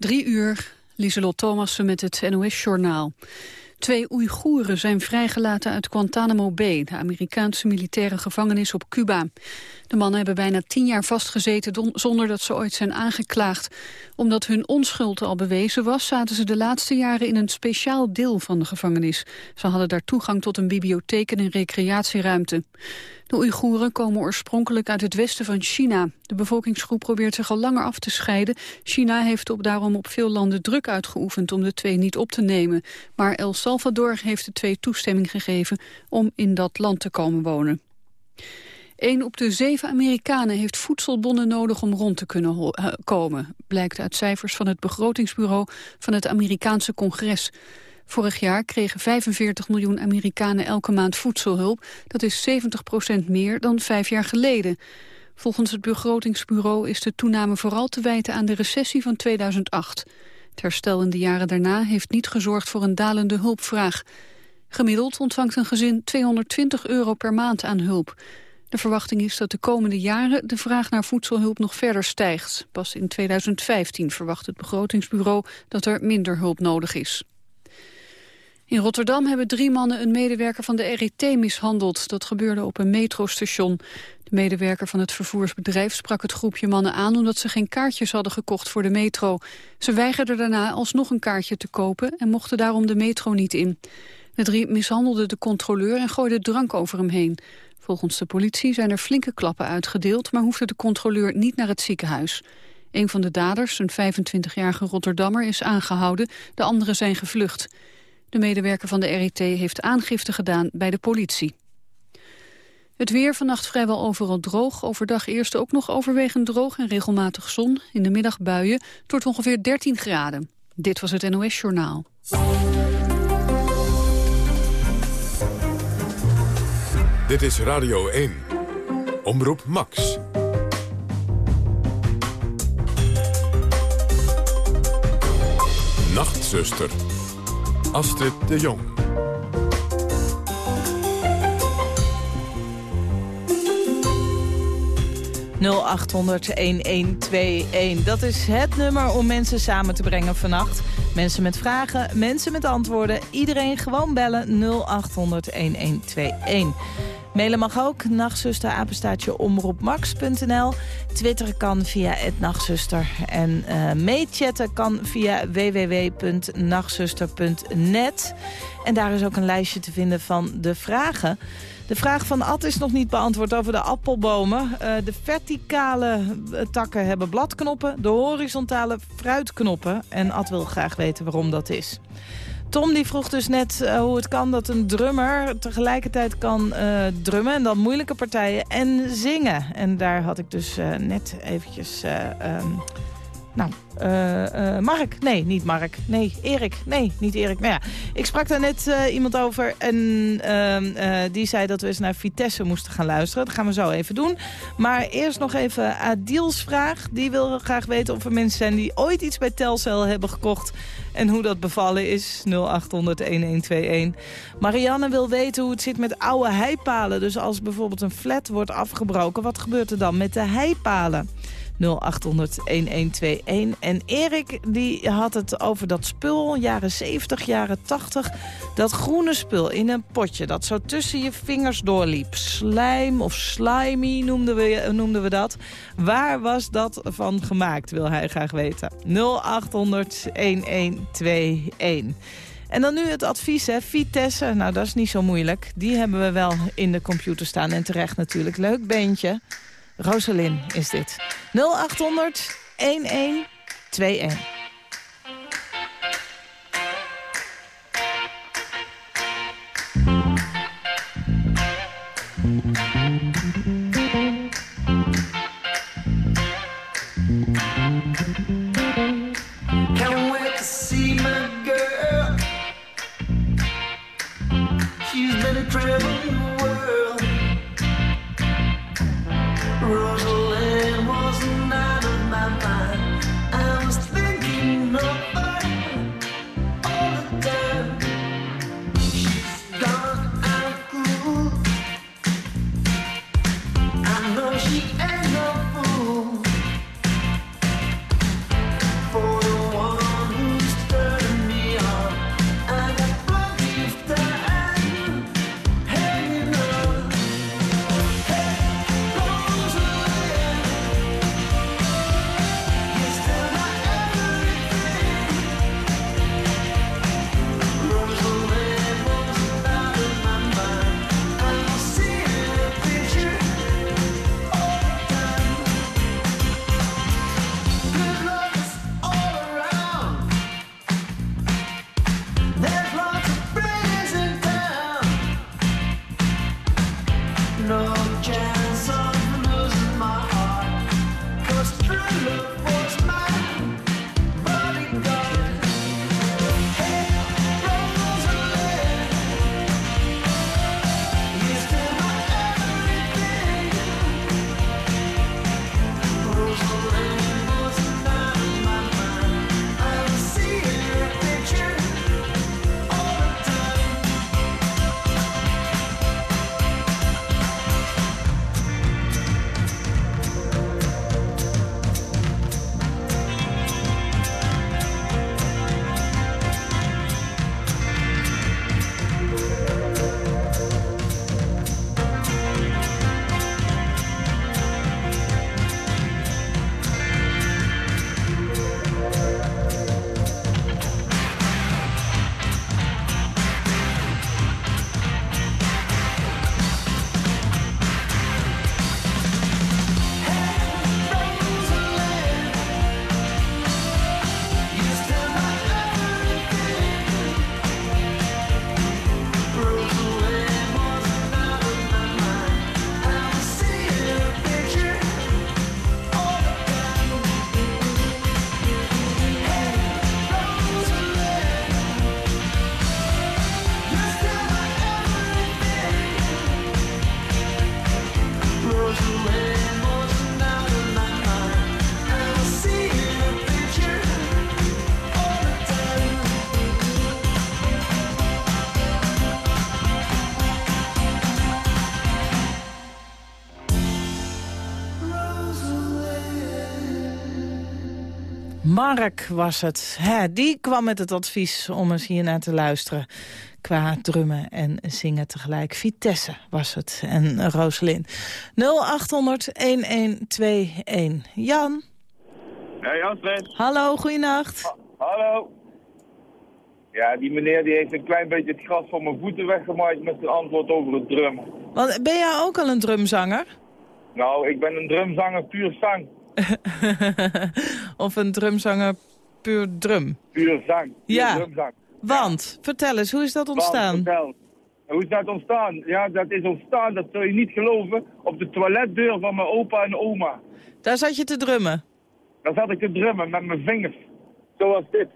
Drie uur, Lieselot Thomassen met het NOS-journaal. Twee Oeigoeren zijn vrijgelaten uit Guantanamo Bay... de Amerikaanse militaire gevangenis op Cuba. De mannen hebben bijna tien jaar vastgezeten zonder dat ze ooit zijn aangeklaagd. Omdat hun onschuld al bewezen was, zaten ze de laatste jaren in een speciaal deel van de gevangenis. Ze hadden daar toegang tot een bibliotheek en een recreatieruimte. De Oeigoeren komen oorspronkelijk uit het westen van China. De bevolkingsgroep probeert zich al langer af te scheiden. China heeft op daarom op veel landen druk uitgeoefend om de twee niet op te nemen. Maar El Salvador heeft de twee toestemming gegeven om in dat land te komen wonen. Een op de zeven Amerikanen heeft voedselbonnen nodig om rond te kunnen eh, komen, blijkt uit cijfers van het begrotingsbureau van het Amerikaanse congres. Vorig jaar kregen 45 miljoen Amerikanen elke maand voedselhulp. Dat is 70 procent meer dan vijf jaar geleden. Volgens het begrotingsbureau is de toename vooral te wijten aan de recessie van 2008. Het herstel in de jaren daarna heeft niet gezorgd voor een dalende hulpvraag. Gemiddeld ontvangt een gezin 220 euro per maand aan hulp. De verwachting is dat de komende jaren de vraag naar voedselhulp nog verder stijgt. Pas in 2015 verwacht het begrotingsbureau dat er minder hulp nodig is. In Rotterdam hebben drie mannen een medewerker van de RET mishandeld. Dat gebeurde op een metrostation. De medewerker van het vervoersbedrijf sprak het groepje mannen aan... omdat ze geen kaartjes hadden gekocht voor de metro. Ze weigerden daarna alsnog een kaartje te kopen... en mochten daarom de metro niet in. De drie mishandelden de controleur en gooiden drank over hem heen. Volgens de politie zijn er flinke klappen uitgedeeld... maar hoefde de controleur niet naar het ziekenhuis. Een van de daders, een 25-jarige Rotterdammer, is aangehouden. De anderen zijn gevlucht. De medewerker van de RIT heeft aangifte gedaan bij de politie. Het weer vannacht vrijwel overal droog. Overdag eerst ook nog overwegend droog en regelmatig zon. In de middag buien. Wordt ongeveer 13 graden. Dit was het NOS Journaal. Dit is Radio 1. Omroep Max. Nachtzuster. Astrid de Jong. ...0800-1121. Dat is het nummer om mensen samen te brengen vannacht. Mensen met vragen, mensen met antwoorden. Iedereen gewoon bellen 0800-1121. Mailen mag ook, nachtzuster, apenstaatje omroepmax.nl. Twitteren kan via het nachtzuster. En uh, meechatten kan via www.nachtzuster.net. En daar is ook een lijstje te vinden van de vragen. De vraag van Ad is nog niet beantwoord over de appelbomen. Uh, de verticale eh, takken hebben bladknoppen, de horizontale fruitknoppen. En Ad wil graag weten waarom dat is. Tom die vroeg dus net uh, hoe het kan dat een drummer tegelijkertijd kan uh, drummen... en dan moeilijke partijen en zingen. En daar had ik dus uh, net eventjes... Um, nou, uh, uh, Mark. Nee, niet Mark. Nee, Erik. Nee, niet Erik. Nou ja, ik sprak daar net uh, iemand over en ehm, die zei dat we eens naar Vitesse moesten gaan luisteren. Dat gaan we zo even doen. Maar eerst nog even Adil's vraag. Die wil graag weten of er mensen zijn die ooit iets bij Telcel hebben gekocht... en hoe dat bevallen is. 0800-1121. Marianne wil weten hoe het zit met oude heipalen. Dus als bijvoorbeeld een flat wordt afgebroken, wat gebeurt er dan met de heipalen? 0800-1121. En Erik die had het over dat spul, jaren 70, jaren 80. Dat groene spul in een potje dat zo tussen je vingers doorliep. Slijm of slimy noemden we, noemden we dat. Waar was dat van gemaakt, wil hij graag weten. 0800-1121. En dan nu het advies, hè. Vitesse. Nou, dat is niet zo moeilijk. Die hebben we wel in de computer staan. En terecht natuurlijk. Leuk beentje. Roseline is dit. 0800 1121. Mark was het. Die kwam met het advies om eens hier naar te luisteren. Qua drummen en zingen tegelijk. Vitesse was het. En Roselyn. 0800-1121. Jan? Hey Astrid. Hallo, goeienacht. Hallo. Ja, die meneer die heeft een klein beetje het gras van mijn voeten weggemaaid met zijn antwoord over het drummen. Want, ben jij ook al een drumzanger? Nou, ik ben een drumzanger puur zang. of een drumzanger puur drum? Puur zang. Puur Ja. Drumzang. Want, vertel eens, hoe is dat ontstaan? Want. Hoe is dat ontstaan? Ja, dat is ontstaan, dat zul je niet geloven, op de toiletdeur van mijn opa en oma. Daar zat je te drummen. Daar zat ik te drummen met mijn vingers. Zoals dit.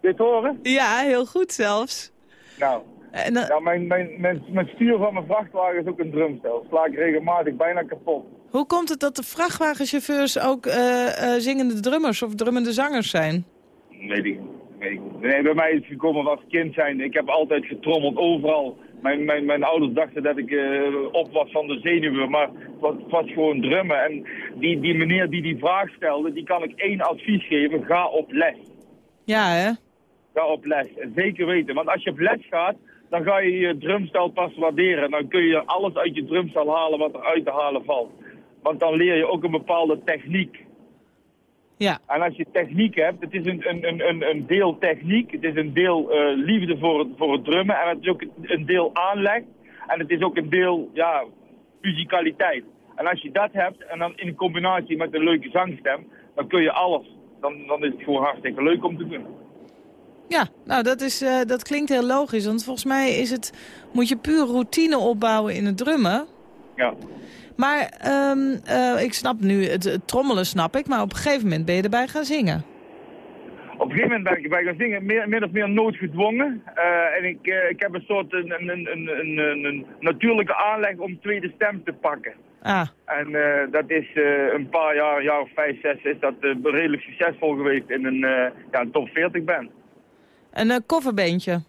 Dit horen? Ja, heel goed zelfs. Nou, En, eh, ja, mijn, mijn, mijn, mijn stuur van mijn vrachtwagen is ook een drumstel. Sla ik regelmatig bijna kapot. hoe komt het dat de vrachtwagenchauffeurs ook eh, eh, zingende drummers of drummende zangers zijn? Weet ik, weet ik niet. Nee, bij mij is het gekomen als kind zijn. Ik heb altijd getrommeld, overal. Mijn, mijn, mijn ouders dachten dat ik op was van de zenuwen, maar het was, het was gewoon drummen. En die, die meneer die die vraag stelde, die kan ik één advies geven. Ga op les. Ja, hè? Ga op les. Zeker weten. Want als je op les gaat, dan ga je je drumstel pas waarderen. Dan kun je alles uit je drumstel halen wat er uit te halen valt. Want dan leer je ook een bepaalde techniek. Ja. En als je techniek hebt, het is een, een, een, een, een deel techniek, het is een deel eh, liefde voor het, voor het drummen en het is ook een deel aanleg en het is ook een deel ja, muzikaliteit. En als je dat hebt en dan in combinatie met een leuke zangstem, dan kun je alles. Dan, dan is het gewoon hartstikke leuk om te doen. Ja, nou dat, is, eh, dat klinkt heel logisch. Want volgens mij is het, moet je puur routine opbouwen in het drummen. Ja. Maar ehm, eh, ik snap nu, het, het trommelen snap ik, maar op een gegeven moment ben je erbij gaan zingen. Op een gegeven moment ben ik erbij gaan zingen, meer, min of meer noodgedwongen. Eh, en ik, ik heb een soort een, een, een, een, natuurlijke aanleg om tweede stem te pakken. Ah, En dat is een paar jaar, jaar of vijf, zes, is dat redelijk succesvol geweest in een, ja, een top 40 band. Een uh, coverbeentje.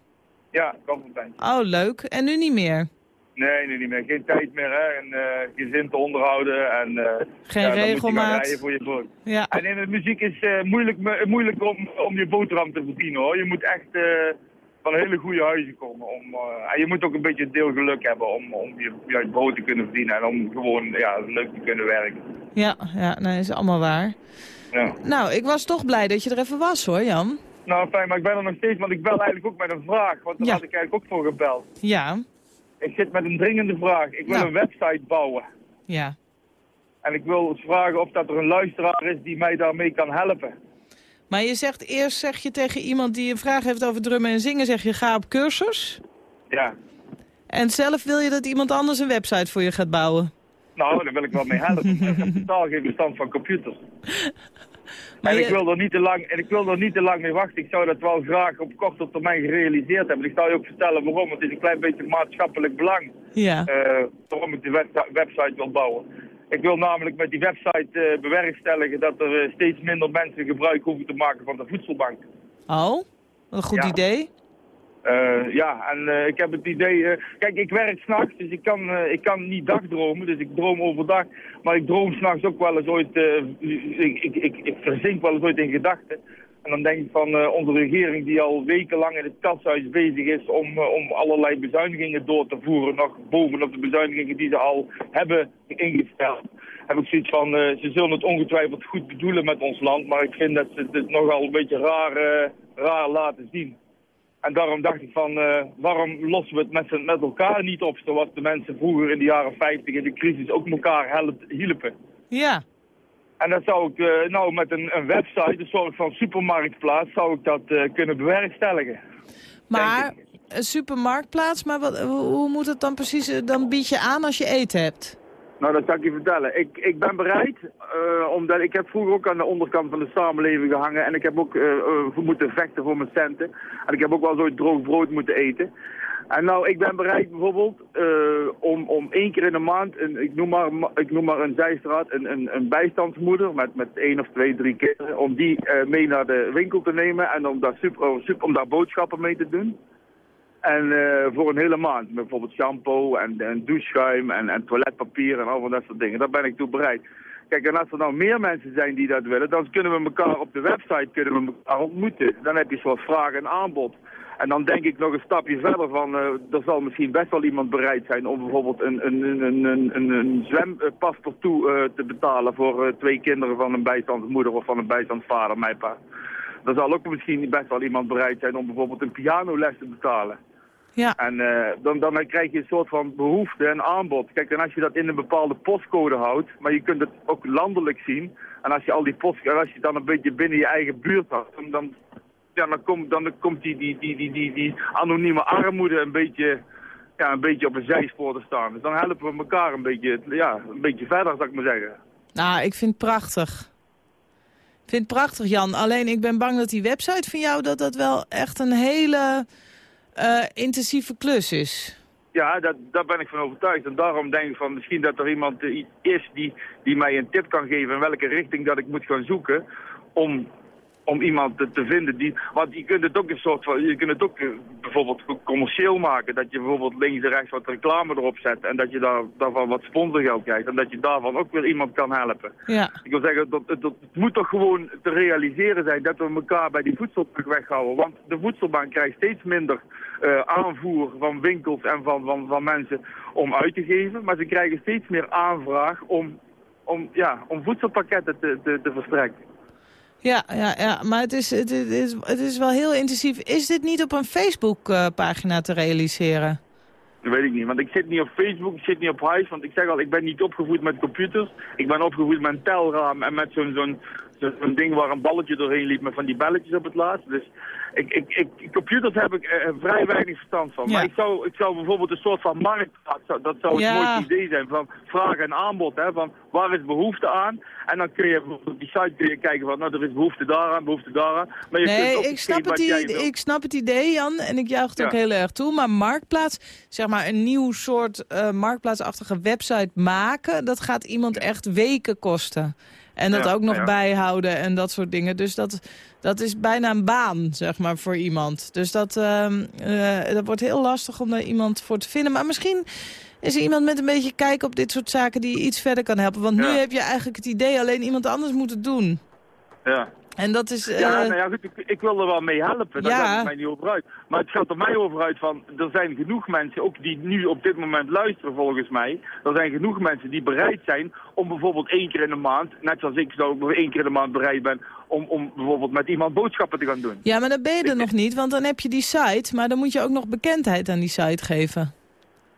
Ja, coverband. Oh, leuk. En nu niet meer? Nee, nee, niet meer. Geen tijd meer, hè. En eh, gezin te onderhouden en... eh, Geen ja, regelmaat. rijden voor je boot. Ja. En in de muziek is het moeilijk, moeilijk om, om je boterham te verdienen, hoor. Je moet echt eh, van hele goede huizen komen. Om, eh, en je moet ook een beetje deel geluk hebben om, om je, je brood te kunnen verdienen. En om gewoon ja, leuk te kunnen werken. Ja, ja, nee, is allemaal waar. Ja. Nou, ik was toch blij dat je er even was hoor, Jan. Nou, fijn, maar ik ben er nog steeds, want ik bel eigenlijk ook met een vraag. Want daar Ja. had ik eigenlijk ook voor gebeld. Ja, Ik zit met een dringende vraag. Ik wil Nou. een website bouwen. ja. En ik wil vragen of dat er een luisteraar is die mij daarmee kan helpen. Maar je zegt eerst, zeg je tegen iemand die een vraag heeft over drummen en zingen, zeg je ga op cursus. Ja. En zelf wil je dat iemand anders een website voor je gaat bouwen. Nou, daar wil ik wel mee helpen. Ik heb totaal geen verstand van computers. Maar en je- ik wil er niet te lang, en ik wil er niet te lang mee wachten. Ik zou dat wel graag op korte termijn gerealiseerd hebben. Ik zal je ook vertellen waarom. Het is een klein beetje maatschappelijk belang. Ja, eh, waarom ik web- website wil bouwen. Ik wil namelijk met die website eh, bewerkstelligen dat er eh, steeds minder mensen gebruik hoeven te maken van de voedselbank. oh, een goed Ja. idee. Eh, ja, en eh, ik heb het idee... eh, kijk, ik werk s'nachts, dus ik kan, ik kan niet dagdromen. Dus ik droom overdag. Maar ik droom s'nachts ook wel eens ooit... ik, ik, ik, ik verzink wel eens ooit in gedachten. En dan denk ik van onze regering die al wekenlang in het katshuis bezig is... Om, om allerlei bezuinigingen door te voeren. Nog bovenop de bezuinigingen die ze al hebben ingesteld. Heb ik zoiets van, ze zullen het ongetwijfeld goed bedoelen met ons land. Maar ik vind dat ze het nogal een beetje raar, raar laten zien. En daarom dacht ik van, eh, waarom lossen we het met, met elkaar niet op, zoals de mensen vroeger in de jaren 50 in de crisis ook elkaar help- hielpen. Ja, En dat zou ik eh, nou met een, een website, een soort van supermarktplaats, zou ik dat eh, kunnen bewerkstelligen. maar een supermarktplaats, maar wat, hoe, moet het dan precies? Dan bied je aan als je eten hebt. Nou, dat zal ik je vertellen. Ik, ik ben bereid, eh, omdat ik heb vroeger ook aan de onderkant van de samenleving gehangen. En ik heb ook eh, eh, moeten vechten voor mijn centen. En ik heb ook wel zo'n droog brood moeten eten. En nou, ik ben bereid bijvoorbeeld om, om één keer in de maand, een, ik, noem maar, ik noem maar een zijstraat, een, een, een bijstandsmoeder met, met één of twee, drie kinderen, om die mee naar de winkel te nemen en om daar, super, om daar boodschappen mee te doen. En eh, voor een hele maand, bijvoorbeeld shampoo en, en en, en toiletpapier en al van dat soort dingen. Daar ben ik toe bereid. Kijk, en als er nou meer mensen zijn die dat willen, dan kunnen we elkaar op de website kunnen elkaar ontmoeten. Dan heb je zo'n vraag en aanbod. En dan denk ik nog een stapje verder van, uh, er zal misschien best wel iemand bereid zijn om bijvoorbeeld een, een, een, een, een, uh, te betalen voor twee kinderen van een bijstandsmoeder of van een bijstandsvader, mijn pa. Er zal ook misschien best wel iemand bereid zijn om bijvoorbeeld een pianoles te betalen. Ja. En dan, dan krijg je een soort van behoefte en aanbod. Kijk, en als je dat in een bepaalde postcode houdt, maar je kunt het ook landelijk zien. En als je al die post, als je dan een beetje binnen je eigen buurt houdt, dan, ja, dan, komt, dan komt die, die, die, die, die, die anonieme armoede een beetje, ja, een beetje op een zijspoor te staan. Dus dan helpen we elkaar een beetje, ja, een beetje verder, zou ik maar zeggen. Nou, ik vind het prachtig. Ik vind het prachtig, Jan. Alleen ik ben bang dat die website van jou... dat dat wel echt een hele uh, intensieve klus is. Ja, dat, daar ben ik van overtuigd. En daarom denk ik van misschien dat er iemand is die, die mij een tip kan geven... in welke richting dat ik moet gaan zoeken... om om iemand te, te, vinden die... Want je kunt het ook een soort van... Je kunt het ook bijvoorbeeld commercieel maken. Dat je bijvoorbeeld links en rechts wat reclame erop zet. En dat je daar, daarvan wat sponsorgeld krijgt. En dat je daarvan ook weer iemand kan helpen. Ja. Ik wil zeggen, dat, dat, het moet toch gewoon te realiseren zijn dat we elkaar bij die voedselbank weghouden. Want de voedselbank krijgt steeds minder uh, aanvoer van winkels en van, van, van mensen om uit te geven. Maar ze krijgen steeds meer aanvraag om, om, ja, om voedselpakketten te, te, te verstrekken. Ja, ja, ja, maar het is, het, is, het is wel heel intensief. Is dit niet op een Facebook-pagina te realiseren? Dat weet ik niet, want ik zit niet op Facebook, ik zit niet op huis, want ik zeg al, ik ben niet opgevoed met computers. Ik ben opgevoed met een telraam en met zo'n zo'n zo'n ding waar een balletje doorheen liep met van die belletjes op het laatst. Dus ik, ik, ik, computers heb ik uh, vrij weinig verstand van. Ja. Maar ik zou, ik zou bijvoorbeeld een soort van marktplaats, dat zou Ja. mooiste idee zijn, van vraag en aanbod. Hè, van waar is behoefte aan? En dan kun je bijvoorbeeld op die site kun je kijken van, nou er is behoefte daaraan, behoefte daaraan. Maar je kunt Nee, ik snap, het idee, ik snap het idee, Jan. En ik juich het ook heel erg toe. Maar Marktplaats, zeg maar een nieuw soort eh, Marktplaatsachtige website maken... dat gaat iemand echt weken kosten. En dat Ja, ook nog ja. bijhouden en dat soort dingen. Dus dat, dat is bijna een baan, zeg maar, voor iemand. Dus dat, ehm, eh, dat wordt heel lastig om daar iemand voor te vinden. Maar misschien is er iemand met een beetje kijk op dit soort zaken... die je iets verder kan helpen. Want nu heb je eigenlijk het idee alleen iemand anders moet het doen. Ja. En dat is... eh, Ja, nou ja, goed, ik, ik wil er wel mee helpen, daar Ja. gaat het mij niet over uit. Maar het gaat er mij over uit van, er zijn genoeg mensen, ook die nu op dit moment luisteren volgens mij, er zijn genoeg mensen die bereid zijn om bijvoorbeeld één keer in de maand, net zoals ik zo één keer in de maand bereid ben, om, om bijvoorbeeld met iemand boodschappen te gaan doen. Ja, maar dan ben je er nog niet, want dan heb je die site. Maar dan moet je ook nog bekendheid aan die site geven.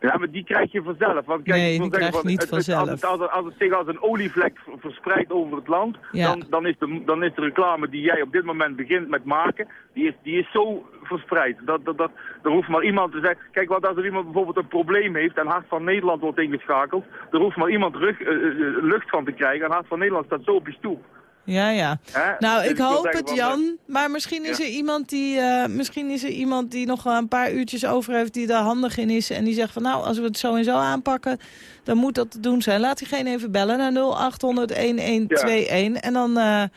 Ja, maar die krijg je vanzelf. Want kijk, Nee, die krijg je niet het- het- vanzelf. Als het, als, het, als het zich als een olievlek verspreidt over het land, Ja. dan, dan, is de, dan is de reclame die jij op dit moment begint met maken, die is, die is zo verspreid. Dat, dat, dat, er hoeft maar iemand te zeggen, kijk wat als er iemand bijvoorbeeld een probleem heeft en Hart van Nederland wordt ingeschakeld, er hoeft maar iemand rug, eh, eh, lucht van te krijgen en Hart van Nederland staat zo op je stoep. Ja, ja. Nou, Dus ik hoop het, Jan. Maar misschien is, Ja. er iemand die, eh, misschien is er iemand die nog wel een paar uurtjes over heeft... die daar handig in is en die zegt van... nou, als we het zo en zo aanpakken, dan moet dat te doen zijn. Laat diegene even bellen naar 0800-1121. En dan eh, het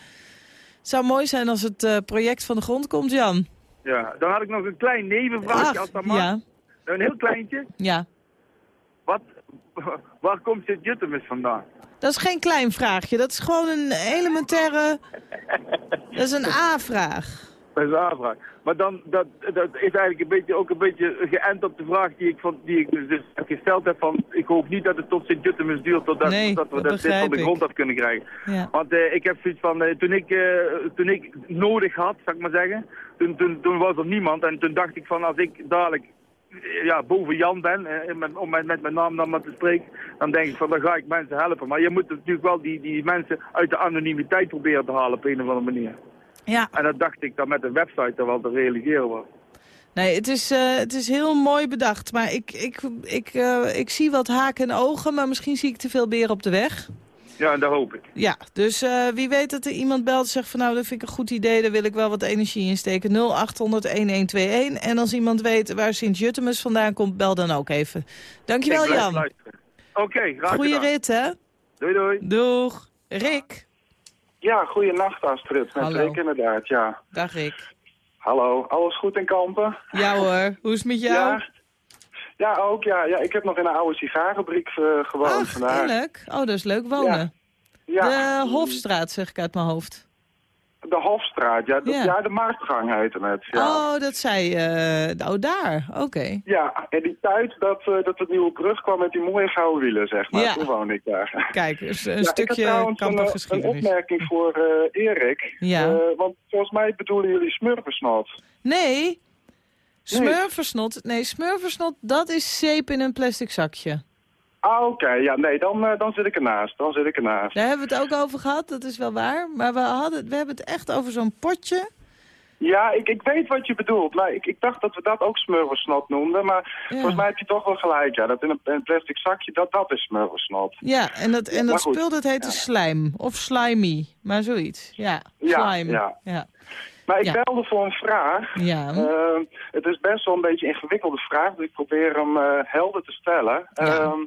zou mooi zijn als het eh, project van de grond komt, Jan. Ja, dan had ik nog een klein nevenvraagje als dat mag. ja, Een heel kleintje. ja. Wat, waar komt dit Juttemis vandaan? Dat is geen klein vraagje. Dat is gewoon een elementaire... Dat is een A-vraag. Dat is een aanvraag. Maar dan, dat, dat is eigenlijk een beetje, ook een beetje geënt op de vraag die ik, van, die ik dus, dus gesteld heb van, ik hoop niet dat het tot Sint-Jutemus duurt totdat Nee, dat we dat dit van de grond af kunnen krijgen. Ja. Want eh, ik heb zoiets van, eh, toen, ik, eh, toen ik nodig had, zou ik maar zeggen, toen, toen, toen was er niemand. En toen dacht ik van, als ik dadelijk ja, boven Jan ben, eh, met, om met, met mijn naam dan maar te spreken, dan denk ik van, dan ga ik mensen helpen. Maar je moet natuurlijk wel die, die mensen uit de anonimiteit proberen te halen op een of andere manier. ja. En dat dacht ik dan met een website er wel te realiseren was. Nee, het is, eh, het is heel mooi bedacht. Maar ik, ik, ik, eh, ik zie wat haken en ogen, maar misschien zie ik te veel beren op de weg. Ja, en dat hoop ik. Ja, dus eh, wie weet dat er iemand belt en zegt van nou, dat vind ik een goed idee, daar wil ik wel wat energie in steken. 0800-1121. En als iemand weet waar Sint-Juttemus vandaan komt, bel dan ook even. Dankjewel Jan. Oké, graag Goeie gedaan. rit hè. Doei doei. Doeg. Rick. Ja, goeienacht Astrid. Met Hallo. Rick inderdaad, ja. Dag Rick. Hallo, alles goed in Kampen? Ja hoor, hoe is het met jou? Ja. Ja, ook ja. ja. Ik heb nog in een oude sigarenfabriek eh, gewoond Ach, vandaag. heerlijk. Oh, dat is leuk wonen. Ja. Ja, De Hofstraat, zeg ik uit mijn hoofd. de Hofstraat. Ja, Ja. ja. de Marktgang heette het. Ja. Oh, dat zei... eh oh, daar. Oké. Ja, en die tijd dat, eh, dat het nieuwe brug kwam met die mooie gouden wielen, zeg maar. Ja. Toen woonde ik daar. Kijk, dus een stukje trouwens een, een opmerking voor Erik. Ja. Want volgens mij bedoelen jullie smurfensnot. Nee, smurfersnot. Nee, smurfersnot, dat is zeep in een plastic zakje. Ah, oké. Ja, nee, dan, eh, dan zit ik ernaast. Dan zit ik ernaast. Daar hebben we het ook over gehad, dat is wel waar. Maar we, hadden, we hebben het echt over zo'n potje. Ja, ik, ik weet wat je bedoelt. Maar ik, ik dacht dat we dat ook smurfensnot noemden. Maar Ja. volgens mij heb je toch wel gelijk. Ja, dat in een, plastic zakje, dat, dat is smurfensnot. Ja, en dat, en dat spul dat heette slijm. Of slimy, maar zoiets. Ja, Ja, slime. ja. ja. Maar ik Ja. belde voor een vraag. Ja. Eh, het is best wel een beetje een ingewikkelde vraag, dus ik probeer hem eh, helder te stellen. Ja. Ehm,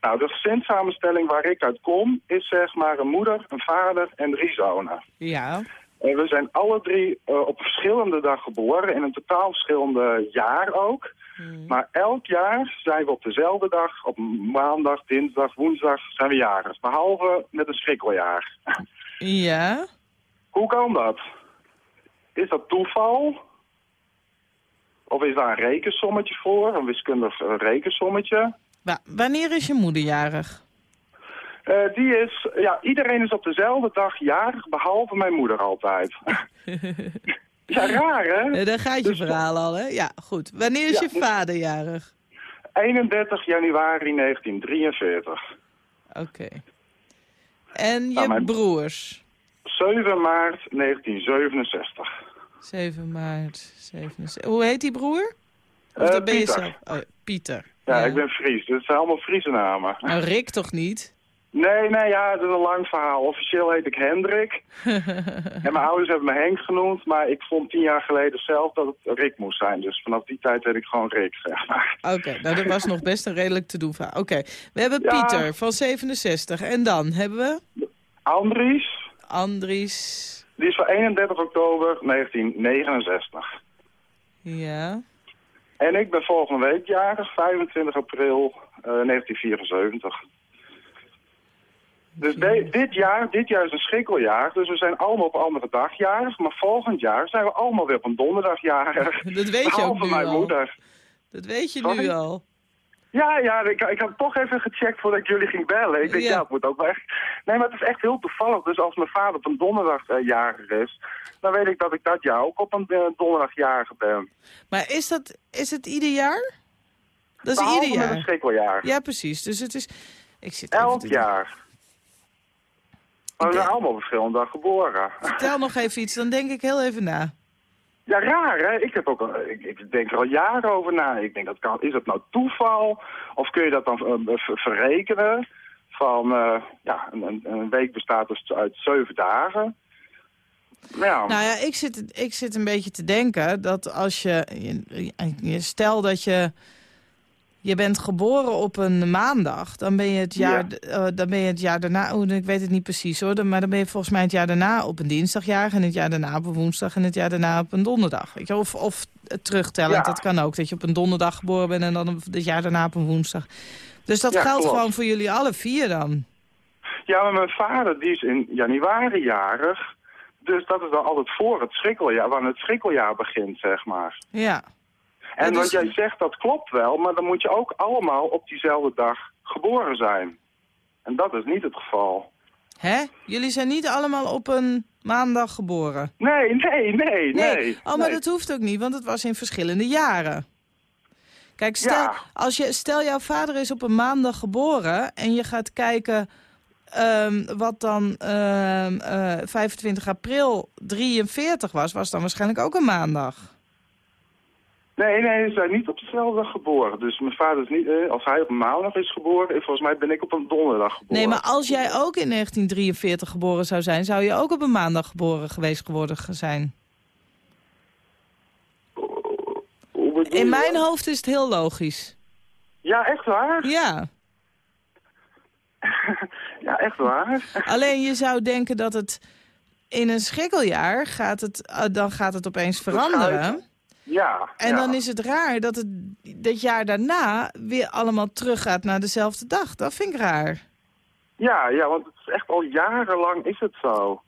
nou, de gezinssamenstelling waar ik uit kom is zeg maar een moeder, een vader en drie zonen. ja. En we zijn alle drie eh, op verschillende dag geboren, in een totaal verschillende jaar ook. Hmm. Maar elk jaar zijn we op dezelfde dag, op maandag, dinsdag, woensdag, zijn we jarig. Behalve met een schrikkeljaar. Ja. Hoe kan dat? Is dat toeval? Of is daar een rekensommetje voor, een wiskundig eh, rekensommetje? Wa- wanneer is je moeder jarig? Eh, die is, ja, iedereen is op dezelfde dag jarig, behalve mijn moeder altijd. ja, raar hè? Daar gaat je Dus- verhaal al, hè? Ja, goed. Wanneer is Ja, je vader jarig? 31 januari 1943. Oké. En je Nou, mijn- broers? 7 maart 1967. 7 maart, 67. Hoe heet die broer? Of Eh, dat ben je Pieter. zelf? Oh, Pieter. Ja, ik ben Fries, dus het zijn allemaal Friese namen. Nou, Rick toch niet? Nee, nee, ja, het is een lang verhaal. Officieel heet ik Hendrik. en mijn ouders hebben me Henk genoemd, maar ik vond tien jaar geleden zelf dat het Rick moest zijn. Dus vanaf die tijd heet ik gewoon Rick, zeg maar. Oké, nou dat was nog best een redelijk te doen verhaal. Oké, we hebben Ja. Pieter van 67. En dan hebben we Andries, Andries. Die is van 31 oktober 1969. Ja. En ik ben volgende week jarig, 25 april eh, 1974. Dus de- dit, jaar, dit jaar is een schrikkeljaar, dus we zijn allemaal op een andere dag jarig. Maar volgend jaar zijn we allemaal weer op een donderdag jarig. Dat weet je ook nu mijn al. moeder. Dat weet je Sorry? nu al. Ja, ja, ik, ik had toch even gecheckt voordat ik jullie ging bellen. Ik denk, Ja. ja, het moet ook wel echt... Nee, maar het is echt heel toevallig. Dus als mijn vader op een donderdag eh, jarig is, dan weet ik dat ik dat jaar ook op een eh, donderdag jarig ben. Maar is, dat, is het ieder jaar? Dat is Behalve ieder met een jaar. schrikkeljaar. Ja, precies. Dus het is... Ik zit Elk te- jaar. Maar we zijn allemaal op verschillende dag geboren. Vertel nog even iets, dan denk ik heel even na. Ja, raar hè? Ik, heb ook, ik, ik denk er al jaren over na. Ik denk, dat kan, is dat nou toeval? Of kun je dat dan eh, ver- verrekenen? Van, eh, ja, een, een- week bestaat dus uit zeven dagen. Ja, Nou ja, ik zit, ik zit een beetje te denken dat als je... Stel dat je... Je bent geboren op een maandag, dan ben je het jaar, eh, dan ben je het jaar daarna... Oh, ik weet het niet precies hoor, maar dan ben je volgens mij het jaar daarna op een dinsdagjaar... en het jaar daarna op een woensdag en het jaar daarna op een donderdag. Weet je? Of, of Ja. dat kan ook. Dat je op een donderdag geboren bent en dan het jaar daarna op een woensdag. Dus dat Ja, geldt klopt. gewoon voor jullie alle vier dan. ja, maar mijn vader die is in januari jarig. Dus dat is dan altijd voor het schrikkeljaar, wanneer het schrikkeljaar begint, zeg maar. Ja. En dus- wat jij zegt, dat klopt wel, maar dan moet je ook allemaal op diezelfde dag geboren zijn. En dat is niet het geval. Hè? Jullie zijn niet allemaal op een maandag geboren? Nee, nee, nee, nee. Oh, maar nee. dat hoeft ook niet, want het was in verschillende jaren. Kijk, stel, Ja. als je, stel jouw vader is op een maandag geboren... en je gaat kijken ehm, wat dan ehm, eh, 25 april 43 was... was dan waarschijnlijk ook een maandag. Nee, nee, ze zijn niet op dezelfde dag geboren. Dus mijn vader is niet, eh, als hij op een maandag is geboren, eh, volgens mij ben ik op een donderdag geboren. Nee, maar als jij ook in 1943 geboren zou zijn... zou je ook op een maandag geboren geweest geworden zijn. In mijn hoofd is het heel logisch. Ja, echt waar? Ja. Ja, echt waar. Alleen je zou denken dat het in een schrikkeljaar gaat het, eh, dan gaat het opeens veranderen. Ja. En ja. dan is het raar dat het dat jaar daarna weer allemaal teruggaat naar dezelfde dag. Dat vind ik raar. Ja, ja, want het is echt al jarenlang is het zo.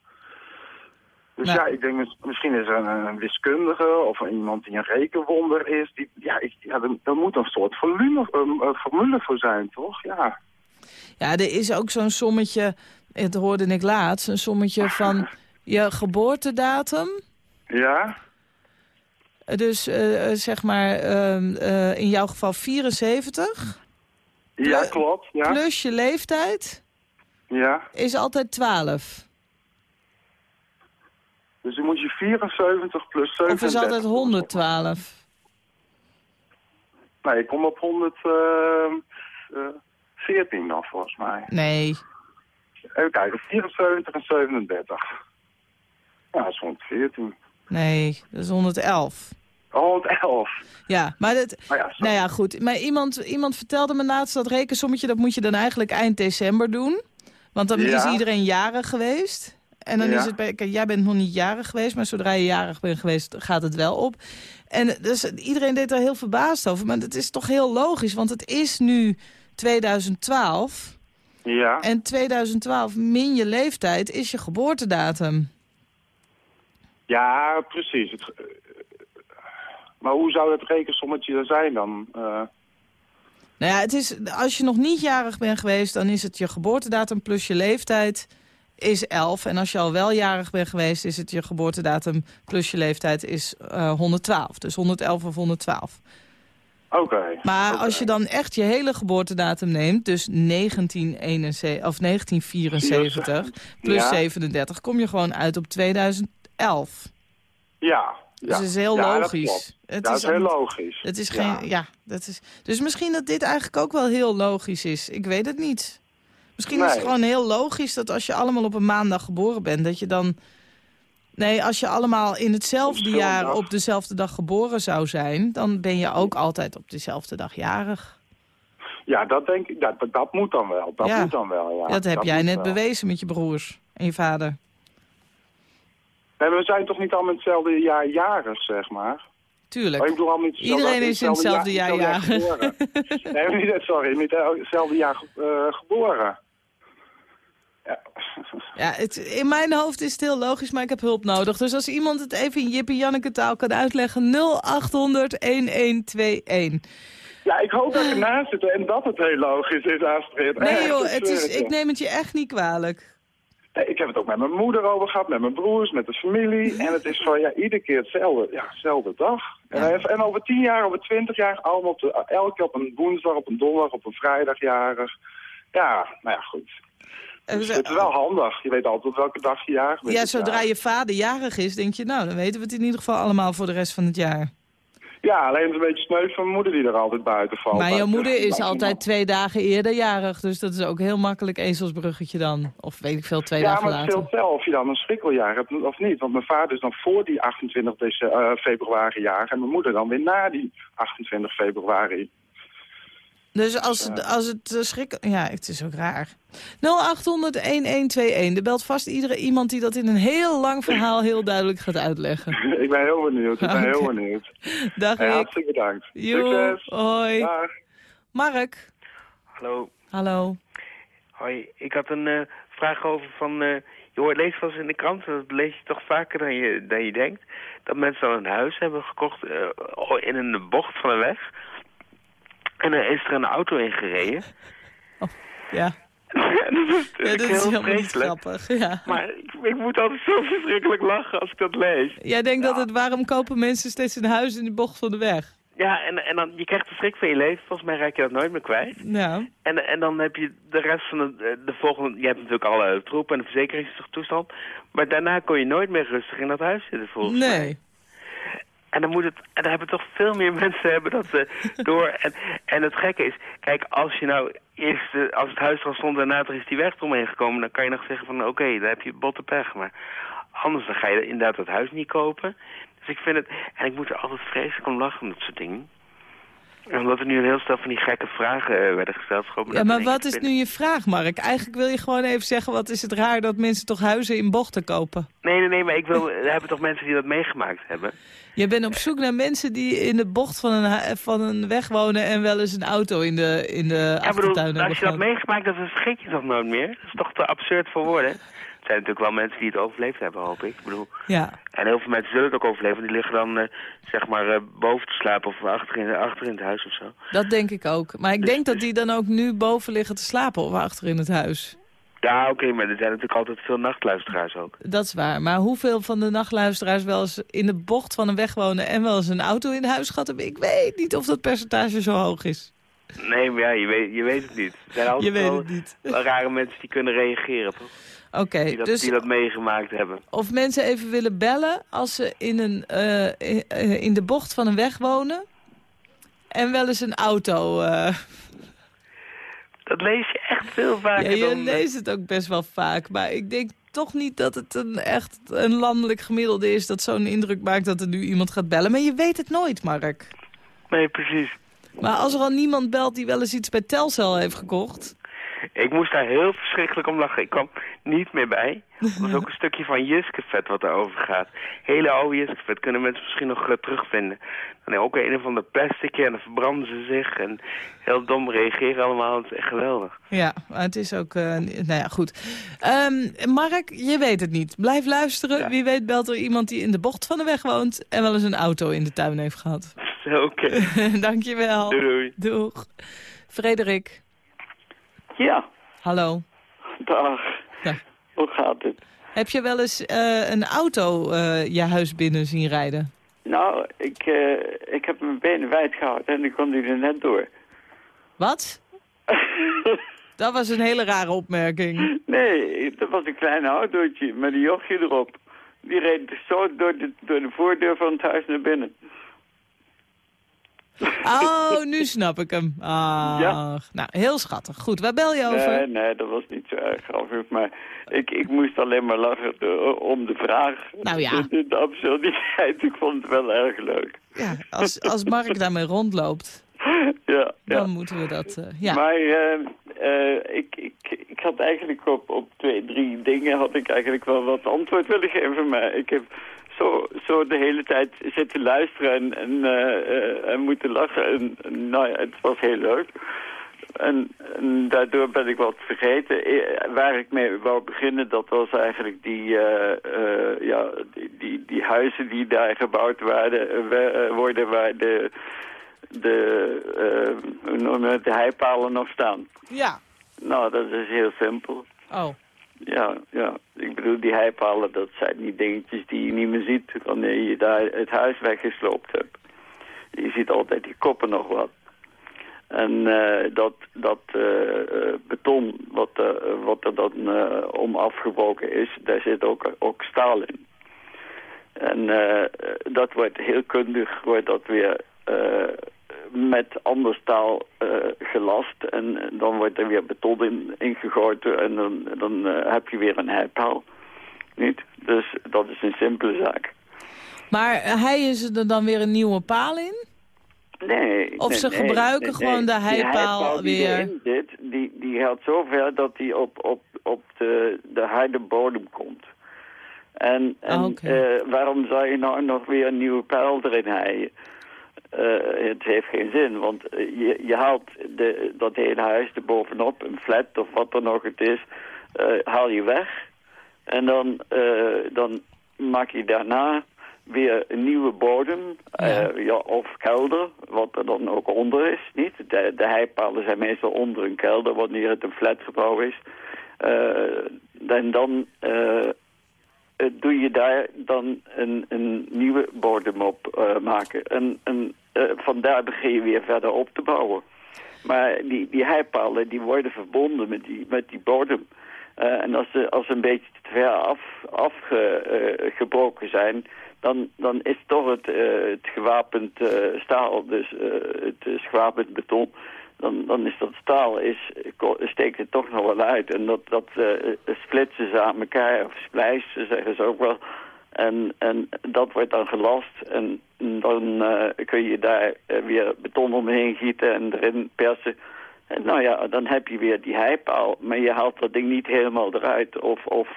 Dus Nou. ja, ik denk mis- misschien is er een, een wiskundige of iemand die een rekenwonder is. Die, ja, ik, ja er, er moet een soort volume, formule voor zijn, toch? Ja. Ja, er is ook zo'n sommetje, het hoorde ik laatst, een sommetje van je geboortedatum. Ja? Dus eh, eh, zeg maar ehm, eh, in jouw geval 74. Ja, klopt. Ja. Plus je leeftijd ja. is altijd 12. Dus dan moet je 74 plus Of 37. is altijd 112. Nee, ik kom op 114 dan volgens mij. Nee. Even kijken, 74 en 37. Ja, dat is 114. Nee, dat is 111. 111. Ja, maar dat, Nou ja, nou ja, goed. Maar iemand, iemand vertelde me laatst dat rekensommetje, dat moet je dan eigenlijk eind december doen. Want dan Ja. is iedereen jarig geweest. En dan Ja. is het, bij, kijk, jij bent nog niet jarig geweest, maar zodra je jarig bent geweest, gaat het wel op. En dus iedereen deed daar heel verbaasd over. Maar het is toch heel logisch, want het is nu 2012. ja. En 2012 min je leeftijd is je geboortedatum. Ja, precies. Het, eh, maar hoe zou dat rekensommetje er zijn dan? Eh, Nou ja, het is, als je nog niet jarig bent geweest, dan is het je geboortedatum plus je leeftijd is 11. En als je al wel jarig bent geweest, is het je geboortedatum plus je leeftijd is eh, 112. Dus 111 of 112. Oké. Maar als je dan echt je hele geboortedatum neemt, dus 1971, of 1974 plus Ja. 37, kom je gewoon uit op 2011. Ja. Dus ja. het is heel Ja, dat logisch. klopt. Het dat is heel logisch. Het is Ja. geen, ja, dat is, dus misschien dat dit eigenlijk ook wel heel logisch is. Ik weet het niet. Misschien is het gewoon heel logisch dat als je allemaal op een maandag geboren bent, dat je dan... Nee, als je allemaal in hetzelfde jaar op dezelfde dag geboren zou zijn, dan ben je ook altijd op dezelfde dag jarig. Ja, dat denk ik. Dat, dat, moet dan wel. Dat Ja. moet dan wel, ja. dat heb jij net wel. bewezen met je broers en je vader. Nee, we zijn toch niet allemaal hetzelfde jaar jarig, zeg maar? Tuurlijk. Oh, ik bedoel allemaal niet hetzelfde- Iedereen is in hetzelfde jaar jarig. geboren. nee, niet, sorry, niet hetzelfde jaar eh, geboren. Ja. Ja, het, in mijn hoofd is het heel logisch, maar ik heb hulp nodig. Dus als iemand het even in Jip en Janneke taal kan uitleggen... 0800-1121. ja, ik hoop dat ik ernaast zit en dat het heel logisch is, Astrid. Nee joh, het is, ik neem het je echt niet kwalijk. Nee, ik heb het ook met mijn moeder over gehad, met mijn broers, met de familie. En het is van, ja, iedere keer hetzelfde, ja, hetzelfde dag. En, en over tien jaar, over twintig jaar, allemaal op de, elke keer op een woensdag, op een donderdag, op een vrijdag jarig. Ja, nou ja, goed. Dus het is wel handig. Je weet altijd welke dag je jarig bent. Ja, zodra je vader jarig is, denk je... nou, dan weten we het in ieder geval allemaal voor de rest van het jaar. Ja, alleen het is een beetje sneu van mijn moeder die er altijd buiten valt. maar jouw moeder is buiten- altijd twee dagen eerder jarig... dus dat is ook heel makkelijk ezelsbruggetje dan. Of weet ik veel, twee Ja, dagen maar het later. scheelt wel of je dan een schrikkeljaar hebt of niet. Want mijn vader is dan voor die 28 dece- eh, februari jarig en mijn moeder dan weer na die 28 februari. Dus als, als het eh, schrik... Ja, het is ook raar. 0800-1121. Er belt vast iedere iemand die dat in een heel lang verhaal heel duidelijk gaat uitleggen. ik ben heel benieuwd, ik ben heel Oké. benieuwd. Dag Hey, hartstikke bedankt. Joe, Succes. hoi. Dag. Mark. Hallo. Hallo. Hoi. Ik had een eh, vraag over van... eh, je hoort leest wel eens in de krant, dat lees je toch vaker dan je, dan je denkt... dat mensen dan een huis hebben gekocht in een bocht van een weg... en dan is er een auto in gereden. Ja, dat is ja dat is heel vreselijk. grappig. Ja. Maar ik, ik moet altijd zo verschrikkelijk lachen als ik dat lees. Jij denkt dat het, waarom kopen mensen steeds een huis in de bocht van de weg? Ja, en, en dan, je krijgt de schrik van je leven. Volgens mij raak je dat nooit meer kwijt. Nou, En, en dan heb je de rest van de, de volgende... Je hebt natuurlijk alle troep en de verzekeringstoestand. Maar daarna kon je nooit meer rustig in dat huis zitten, volgens mij. nee. En dan moet het... En dan hebben toch veel meer mensen hebben dat eh, door. En, en het gekke is... Kijk, als je nou eerst... eh, als het huis al stond en later is die weg eromheen gekomen... dan kan je nog zeggen van... Oké, dan heb je botte pech. Maar anders dan ga je inderdaad het huis niet kopen. Dus ik vind het... En ik moet er altijd vreselijk om lachen, dat soort dingen. Omdat er nu een heel stel van die gekke vragen eh, werden gesteld. Ja, maar wat is nu je vraag, Mark? Eigenlijk wil je gewoon even zeggen, wat is het raar dat mensen toch huizen in bochten kopen? Nee, nee, nee, maar ik wil... Er hebben toch mensen die dat meegemaakt hebben? Je bent op zoek naar mensen die in de bocht van een, van een weg wonen en wel eens een auto in de, in de Ja, bedoel, als je dat meegemaakt hebt, dan vergeet je dat nooit meer. Dat is toch te absurd voor woorden? Er zijn natuurlijk wel mensen die het overleefd hebben, hoop ik. ik bedoel, Ja, en heel veel mensen zullen het ook overleven, want die liggen dan, eh, zeg maar, eh, boven te slapen of achter in, achter in het huis of zo. dat denk ik ook. Maar ik Dus- denk dat dus- die dan ook nu boven liggen te slapen of achter in het huis. Ja, oké, maar er zijn natuurlijk altijd veel nachtluisteraars ook. Dat is waar. Maar hoeveel van de nachtluisteraars wel eens in de bocht van een weg wonen en wel eens een auto in huis gehad hebben? Ik weet niet of dat percentage zo hoog is. Nee, maar ja, je weet, je weet het niet. Er zijn altijd Je weet wel, het niet. wel rare mensen die kunnen reageren, toch? Oké, Die dat, dus die dat meegemaakt hebben. of mensen even willen bellen als ze in, een, eh, in, eh, in de bocht van een weg wonen en wel eens een auto... eh, Dat lees je echt veel vaker Ja, je dan... leest het ook best wel vaak. Maar ik denk toch niet dat het een echt een landelijk gemiddelde is... dat zo'n indruk maakt dat er nu iemand gaat bellen. Maar je weet het nooit, Mark. Nee, precies. Maar als er al niemand belt die wel eens iets bij Telcel heeft gekocht... Ik moest daar heel verschrikkelijk om lachen. Ik kwam niet meer bij. Dat is ook een stukje van Jiskevet wat erover gaat. Hele oude Jiskevet kunnen mensen misschien nog eh, terugvinden. Dan ook een of ander plasticje en dan verbranden ze zich. En heel dom reageren allemaal. Het is echt geweldig. Ja, maar het is ook... eh, nou ja, goed. Ehm, Mark, je weet het niet. Blijf luisteren. Ja. Wie weet belt er iemand die in de bocht van de weg woont... en wel eens een auto in de tuin heeft gehad. Oké, Dankjewel. doei doei. Doeg. Frederik, Ja, hallo. dag. Dag. Hoe gaat het? Heb je wel eens eh, een auto eh, je huis binnen zien rijden? Nou, ik, eh, ik heb mijn benen wijd gehouden en ik kon die er net door. Wat? Dat was een hele rare opmerking. nee, dat was een klein autootje met een jochje erop. Die reed dus zo door de, door de voordeur van het huis naar binnen. Oh, nu snap ik hem. Ach, Ja. nou, heel schattig. Goed, waar bel je over? Nee, nee, dat was niet zo erg grappig. Maar ik, ik moest alleen maar lachen om de vraag. Nou ja. De, de absurditeit, ik vond het wel erg leuk. Ja, als, als Mark daarmee rondloopt, Ja, ja. dan moeten we dat... eh, ja. Maar eh, eh, ik, ik, ik had eigenlijk op, op twee, drie dingen had ik eigenlijk wel wat antwoord willen geven. Maar ik heb zo, zo de hele tijd zitten luisteren en, en, eh, eh, en moeten lachen. En, nou ja, het was heel leuk. En, en daardoor ben ik wat vergeten. Eh, Waar ik mee wou beginnen, dat was eigenlijk die, eh, eh, ja, die, die, die huizen die daar gebouwd waren, wa- worden waar de, de, hoe noem je het, de heipalen nog staan. ja. Nou, dat is heel simpel. Oh, Ja, ja. Ik bedoel, die heipalen, dat zijn die dingetjes die je niet meer ziet wanneer je daar het huis weggesloopt hebt. Je ziet altijd die koppen nog wat. En eh, dat, dat eh, eh, beton wat, wat er dan om afgebroken is, daar zit ook, ook staal in. En dat wordt heel kundig, wordt dat weer met ander staal eh, gelast. En dan wordt er weer beton in, ingegoten en dan, dan eh, heb je weer een heipaal. Niet? Dus dat is een simpele zaak. maar hij is er dan weer een nieuwe paal in? Nee. Of nee, ze gebruiken nee, gewoon nee. de heipaal die weer. erin zit, die, die gaat zover dat die op, op, op de, de harde bodem komt. En, en Ah, eh, waarom zou je nou nog weer een nieuwe pijl erin heien? Eh, het heeft geen zin, want eh, je, je haalt de, dat hele huis erbovenop, een flat of wat dan ook het is, eh, haal je weg. En dan, dan maak je daarna weer een nieuwe bodem, Ja. ja, of kelder, wat er dan ook onder is. Niet? De, de heipalen zijn meestal onder een kelder wanneer het een flatgebouw is. En dan doe je daar dan een, een nieuwe bodem op eh, maken. En, eh, vandaar begin je weer verder op te bouwen. Maar die, die heipalen die worden verbonden met die, met die bodem. Eh, en als ze, als ze een beetje te ver afgebroken zijn, dan, dan is toch het, eh, het gewapend eh, staal, dus eh, het is gewapend beton, dan, dan is dat staal, is, steekt het toch nog wel uit. En dat, dat eh, splitsen ze aan elkaar, of splijzen zeggen ze ook wel. En, en dat wordt dan gelast en dan eh, kun je daar eh, weer beton omheen gieten en erin persen. En nou ja, dan heb je weer die heipaal, maar je haalt dat ding niet helemaal eruit. Of, of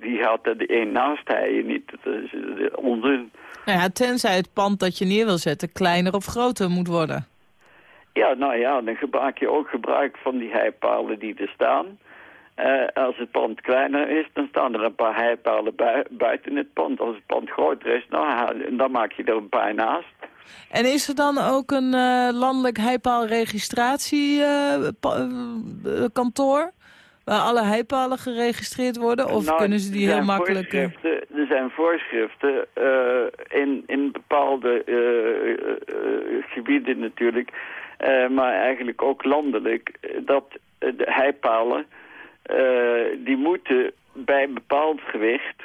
die haalt er de een naast je niet. Dat is onzin. Nou ja, tenzij het pand dat je neer wil zetten kleiner of groter moet worden. Ja, nou ja, dan gebruik je ook gebruik van die heipalen die er staan. Uh, als het pand kleiner is, dan staan er een paar heipalen buiten het pand. Als het pand groter is, nou, dan maak je er een paar naast. En is er dan ook een uh, landelijk heipaalregistratiekantoor? Uh, waar alle heipalen geregistreerd worden? Of nou, kunnen ze die heel makkelijk... Er zijn voorschriften in, in bepaalde gebieden natuurlijk... maar eigenlijk ook landelijk... dat de heipalen uh, die moeten bij een bepaald gewicht...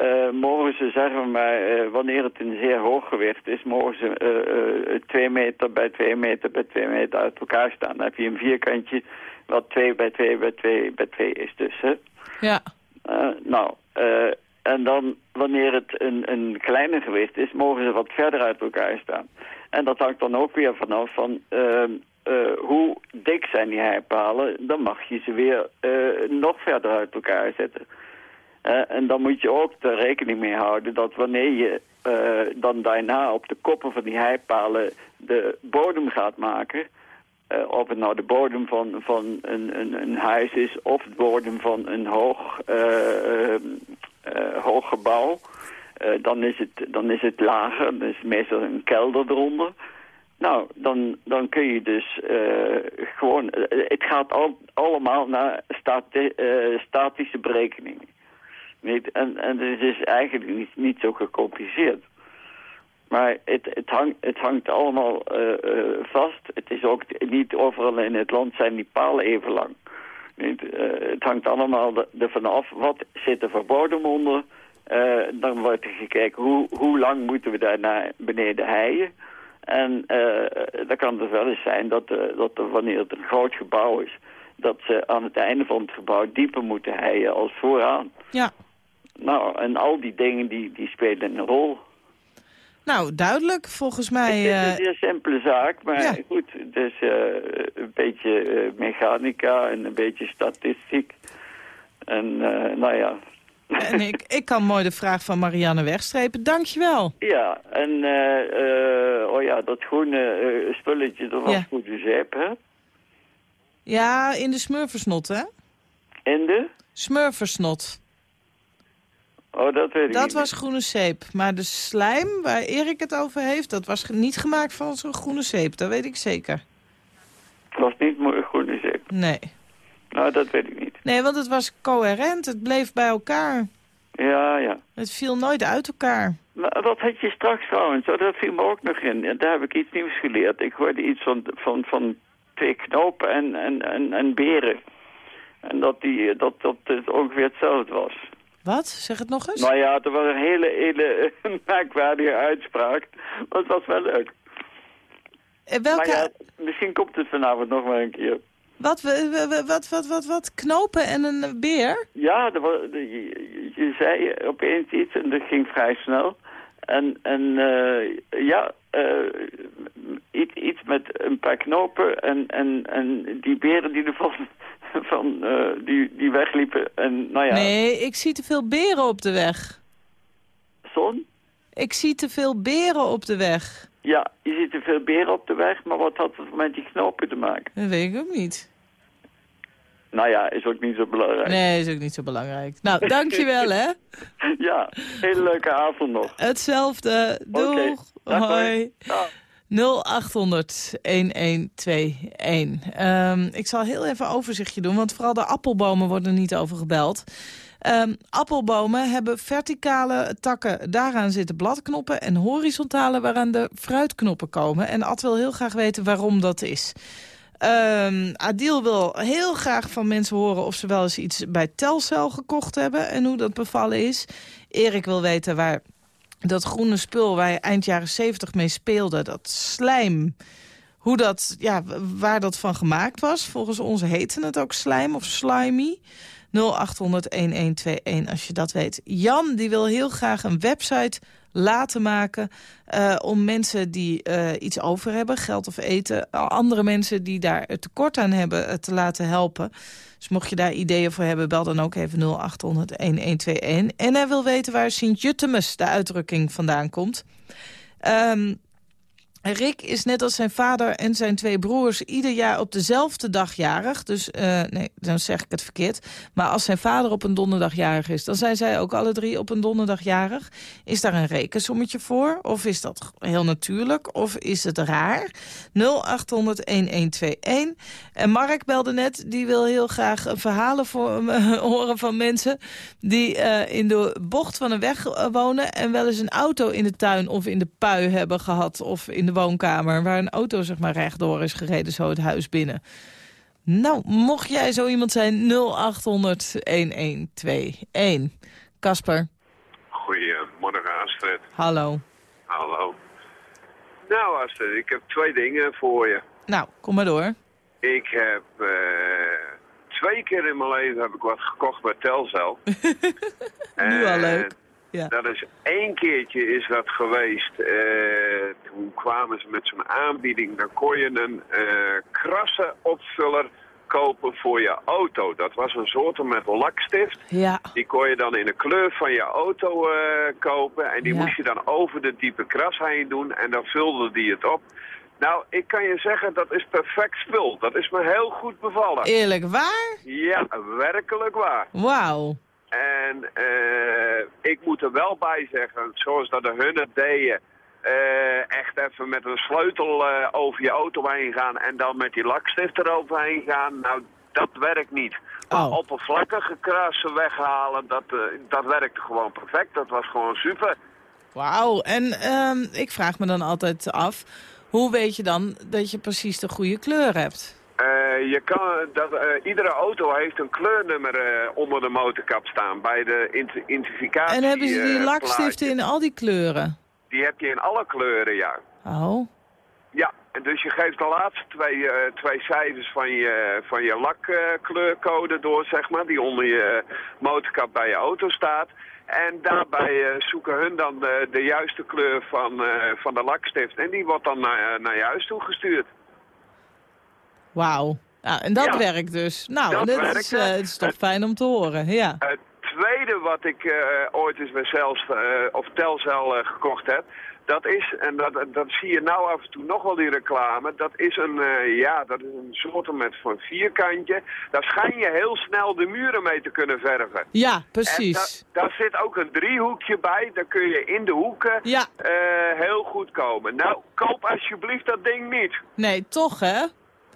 Uh, mogen ze zeggen maar, uh, wanneer het een zeer hoog gewicht is, mogen ze twee meter bij twee meter bij twee meter uit elkaar staan. Dan heb je een vierkantje wat twee bij twee bij twee bij twee is dus. Hè? Ja. nou, en dan wanneer het een, een kleiner gewicht is, mogen ze wat verder uit elkaar staan. En dat hangt dan ook weer vanaf van ehm, uh, hoe dik zijn die heipalen, dan mag je ze weer uh, nog verder uit elkaar zetten. Uh, en dan moet je ook er rekening mee houden dat wanneer je dan daarna op de koppen van die heipalen de bodem gaat maken... of het nou de bodem van, van een, een, een huis is of de bodem van een hoog, hoog gebouw... dan, is het, dan is het lager, is meestal een kelder eronder... Nou, dan, dan kun je dus uh, gewoon... Het gaat al, allemaal naar stati statische berekeningen. Niet? En, en het is eigenlijk niet, niet zo gecompliceerd. Maar het, het, hangt, het hangt allemaal vast. Het is ook niet overal in het land zijn die palen even lang. Niet? het hangt allemaal ervan af. Wat zit er voor bodem onder? dan wordt er gekeken hoe, hoe lang moeten we daar naar beneden heien. En uh, dan kan het wel eens zijn dat, uh, dat er, wanneer het een groot gebouw is... dat ze aan het einde van het gebouw dieper moeten heien als vooraan. Ja. Nou, en al die dingen die, die spelen een rol. Nou, duidelijk, volgens mij... Het is een zeer simpele zaak, maar ja. goed, het is een beetje mechanica en een beetje statistiek. En nou ja, en ik, ik kan mooi de vraag van Marianne wegstrepen. Dankjewel. Ja, en uh, oh ja, dat groene uh, spulletje, dat was ja. goede zeep, hè? Ja, in de smurfersnot, hè? In de? Smurfersnot. Oh, dat weet ik Dat niet. was groene zeep. Maar de slijm waar Erik het over heeft, dat was niet gemaakt van zo'n groene zeep. Dat weet ik zeker. Het was niet groene zeep? Nee. Nou, dat weet ik niet. Nee, want het was coherent. Het bleef bij elkaar. Ja, ja. Het viel nooit uit elkaar. Maar wat had je straks trouwens? Oh, dat viel me ook nog in. En daar heb ik iets nieuws geleerd. Ik hoorde iets van, van, van twee knopen en, en, en, en beren. En dat, die, dat, dat het ongeveer hetzelfde was. Wat? Zeg het nog eens. Nou ja, er was een hele, hele merkwaardige uitspraak. Maar het was wel leuk. En welke... Ja, misschien komt het vanavond nog maar een keer. Wat, wat, wat, wat, wat, knopen en een beer? Ja, er was, je, je, zei opeens iets en dat ging vrij snel. En, en uh, ja, uh, iets, iets met een paar knopen en, en, en die beren die ervan van, uh, die, die wegliepen. En, nou ja. Nee, ik zie te veel beren op de weg. Zon? Ik zie te veel beren op de weg. Ja, je ziet te veel beren op de weg, maar wat had het met die knopen te maken? Dat weet ik ook niet. Nou ja, is ook niet zo belangrijk. Nee, is ook niet zo belangrijk. Nou, dankjewel hè. Ja, hele leuke avond nog. Hetzelfde. Doeg. Okay. Hoi. Ja. 0800 1121. Um, ik zal heel even overzichtje doen, want vooral de appelbomen worden niet over gebeld. Um, appelbomen hebben verticale takken, daaraan zitten bladknoppen... en horizontale waaraan de fruitknoppen komen. En Ad wil heel graag weten waarom dat is. Um, Adil wil heel graag van mensen horen of ze wel eens iets bij Telcel gekocht hebben... en hoe dat bevallen is. Erik wil weten waar dat groene spul waar je eind jaren zeventig mee speelde... dat slijm, hoe dat, ja, waar dat van gemaakt was. Volgens ons heette het ook slijm of slimy... 0800-1121 als je dat weet. Jan die wil heel graag een website laten maken... Uh, om mensen die uh, iets over hebben, geld of eten... andere mensen die daar tekort aan hebben uh, te laten helpen. Dus mocht je daar ideeën voor hebben, bel dan ook even 0800-1121. En hij wil weten waar Sint-Juttemus de uitdrukking vandaan komt. Um, Rick is net als zijn vader en zijn twee broers ieder jaar op dezelfde dag jarig. Dus, uh, nee, dan zeg ik het verkeerd. Maar als zijn vader op een donderdag jarig is, dan zijn zij ook alle drie op een donderdag jarig. Is daar een rekensommetje voor? Of is dat heel natuurlijk? Of is het raar? 0800-1121. En Mark belde net, die wil heel graag verhalen voor, uh, horen van mensen... die uh, in de bocht van een weg wonen en wel eens een auto in de tuin of in de pui hebben gehad... of in de woonkamer... waar een auto zeg maar rechtdoor is gereden, zo het huis binnen. Nou, mocht jij zo iemand zijn, 0800-1121. Kasper. Goedemorgen, Astrid. Hallo. Hallo. Nou, Astrid, ik heb twee dingen voor je. Nou, kom maar door. Ik heb... Uh, twee keer in mijn leven heb ik wat gekocht bij Telcel. nu al leuk. Ja. Dat is één keertje is dat geweest. Uh, toen kwamen ze met zo'n aanbieding. Dan kon je een uh, krassenopvuller kopen voor je auto. Dat was een soort met lakstift. Ja. Die kon je dan in de kleur van je auto uh, kopen. En die Ja. moest je dan over de diepe kras heen doen. En dan vulde die het op. Nou, ik kan je zeggen, dat is perfect spul. Dat is me heel goed bevallen. Eerlijk waar? Ja, werkelijk waar. Wauw. En eh, ik moet er wel bij zeggen, zoals dat de hun het deden, eh, echt even met een sleutel eh, over je auto heen gaan en dan met die lakstift eroverheen gaan, nou, dat werkt niet. Maar Oh. oppervlakkige krassen weghalen, dat, eh, dat werkte gewoon perfect. Dat was gewoon super. Wauw. En ehm, ik vraag me dan altijd af... hoe weet je dan dat je precies de goede kleur hebt? Eh, je kan, dat, eh, iedere auto heeft een kleurnummer eh, onder de motorkap staan bij de identificatie. En hebben ze die lakstiften in al die kleuren? Die heb je in alle kleuren, ja. Oh. Ja, en dus je geeft de laatste twee, twee cijfers van je, van je lakkleurcode door, zeg maar, die onder je motorkap bij je auto staat. En daarbij zoeken hun dan de, de juiste kleur van, van de lakstift. En die wordt dan naar, naar je huis toegestuurd. Wauw. Ja, en dat Ja. werkt dus. Nou, Dat is, eh, het is toch fijn om te horen. Ja. Het tweede wat ik eh, ooit eens bij zelfs, eh, of Telcel gekocht heb, dat is, en dat, dat zie je nou af en toe nog wel die reclame, dat is een, ja, dat is een soort met van vierkantje. Daar schijn je heel snel de muren mee te kunnen verven. Ja, En precies. da- daar zit ook een driehoekje bij, daar kun je in de hoeken Ja. heel goed komen. Nou, koop alsjeblieft dat ding niet. Nee, toch hè?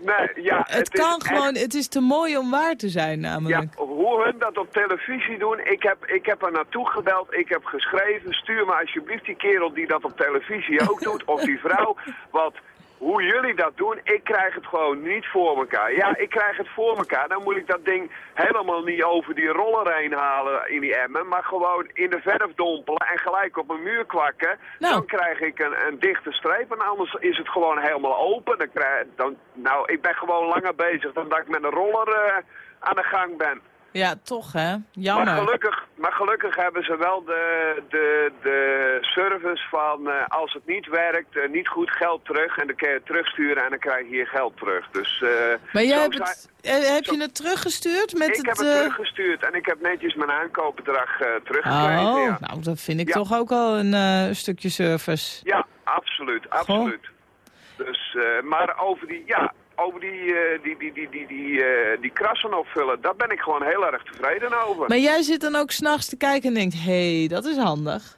Nee, ja, Het, kan echt- gewoon, het is te mooi om waar te zijn Ja, namelijk. hoe hun dat op televisie doen, ik heb, ik heb er naartoe gebeld, ik heb geschreven, stuur me alsjeblieft die kerel die dat op televisie ook doet, of die vrouw, want hoe jullie dat doen, ik krijg het gewoon niet voor elkaar. Ja, ik krijg het voor elkaar, dan moet ik dat ding helemaal niet over die roller heen halen in die emmen, maar gewoon in de verf dompelen en gelijk op een muur kwakken. Nou. Dan krijg ik een, een dichte streep en anders is het gewoon helemaal open. Dan krijg, dan, nou, ik ben gewoon langer bezig dan dat ik met een roller eh, aan de gang ben. Ja, toch hè? Maar Jammer. gelukkig, maar gelukkig hebben ze wel de, de, de service van eh, als het niet werkt, eh, niet goed geld terug. En dan kun je het terugsturen en dan krijg je je geld terug. Dus, eh, Maar jij hebt het, heb zo- je het teruggestuurd met ik het... heb het teruggestuurd en ik heb netjes mijn aankoopbedrag teruggekregen. Oh, ja. nou dat vind ik Ja. toch ook al een stukje service. ja, absoluut, absoluut. Dus, maar over die, ja, over die, eh, die, die, die, die, die, eh, die krassen opvullen, daar ben ik gewoon heel erg tevreden over. Maar jij zit dan ook s'nachts te kijken en denkt, hé, hey, dat is handig.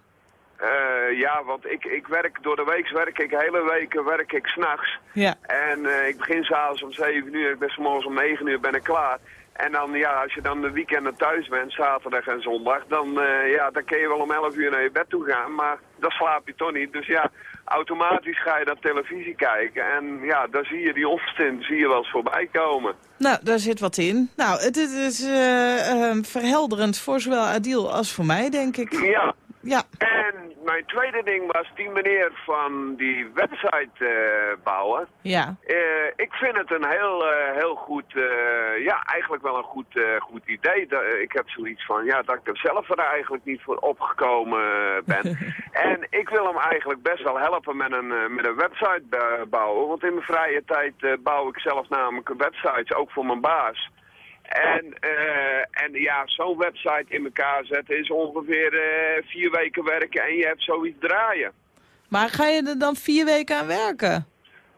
Eh, ja, want ik, ik werk door de week werk ik hele weken werk ik s'nachts. Ja, En ik begin s'avonds om 7 uur, ik ben 's morgens om 9 uur ben ik klaar. En dan, ja, als je dan de weekenden thuis bent, zaterdag en zondag, dan, ja, dan kun je wel om 11 uur naar je bed toe gaan, maar dan slaap je toch niet. Dus ja, automatisch ga je dan televisie kijken en ja, dan zie je die onstint, zie je wel eens voorbij komen. nou, daar zit wat in. Nou, het, is eh, eh, verhelderend voor zowel Adil als voor mij, denk ik. Ja, Ja. En mijn tweede ding was die meneer van die website eh, bouwen. Ja. Eh, ik vind het een heel, eh, heel goed, ja, eigenlijk wel een goed, goed idee. Ik heb zoiets van, ja, dat ik er zelf er eigenlijk niet voor opgekomen ben. en ik wil hem eigenlijk best wel helpen met een, met een website bouwen. Want in mijn vrije tijd bouw ik zelf namelijk websites, ook voor mijn baas. En, eh, en ja, zo'n website in elkaar zetten is ongeveer eh, vier weken werken en je hebt zoiets draaien. Maar ga je er dan vier weken aan werken?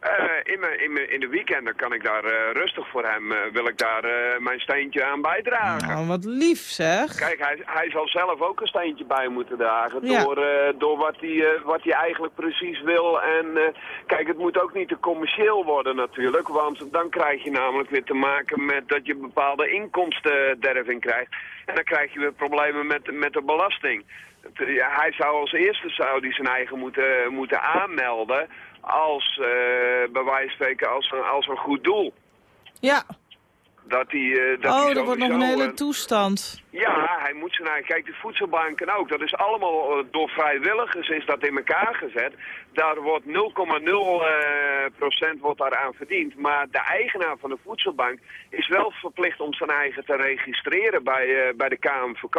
Eh, in, mijn, in, mijn, in de weekenden kan ik daar eh, rustig voor hem, eh, wil ik daar mijn steentje aan bijdragen. Nou, wat lief zeg. Kijk, hij, hij zal zelf ook een steentje bij moeten dragen Ja. door, door wat, hij, wat hij eigenlijk precies wil. En kijk, het moet ook niet te commercieel worden natuurlijk, want dan krijg je namelijk weer te maken met dat je bepaalde inkomstenderving krijgt. En dan krijg je weer problemen met, met de belasting. Hij zou als eerste zou die zijn eigen moeten, moeten aanmelden als, eh, bij wijze van spreken, als, een- als een goed doel. Ja. Dat hij, eh, dat Oh, hij dat wordt nog een hele eh, toestand. ja, hij moet zijn eigen... Kijk, de voedselbanken ook. Dat is allemaal door vrijwilligers is dat in elkaar gezet. Daar wordt 0,0 eh, procent wordt daaraan verdiend. Maar de eigenaar van de voedselbank is wel verplicht om zijn eigen te registreren bij, bij de Kamer van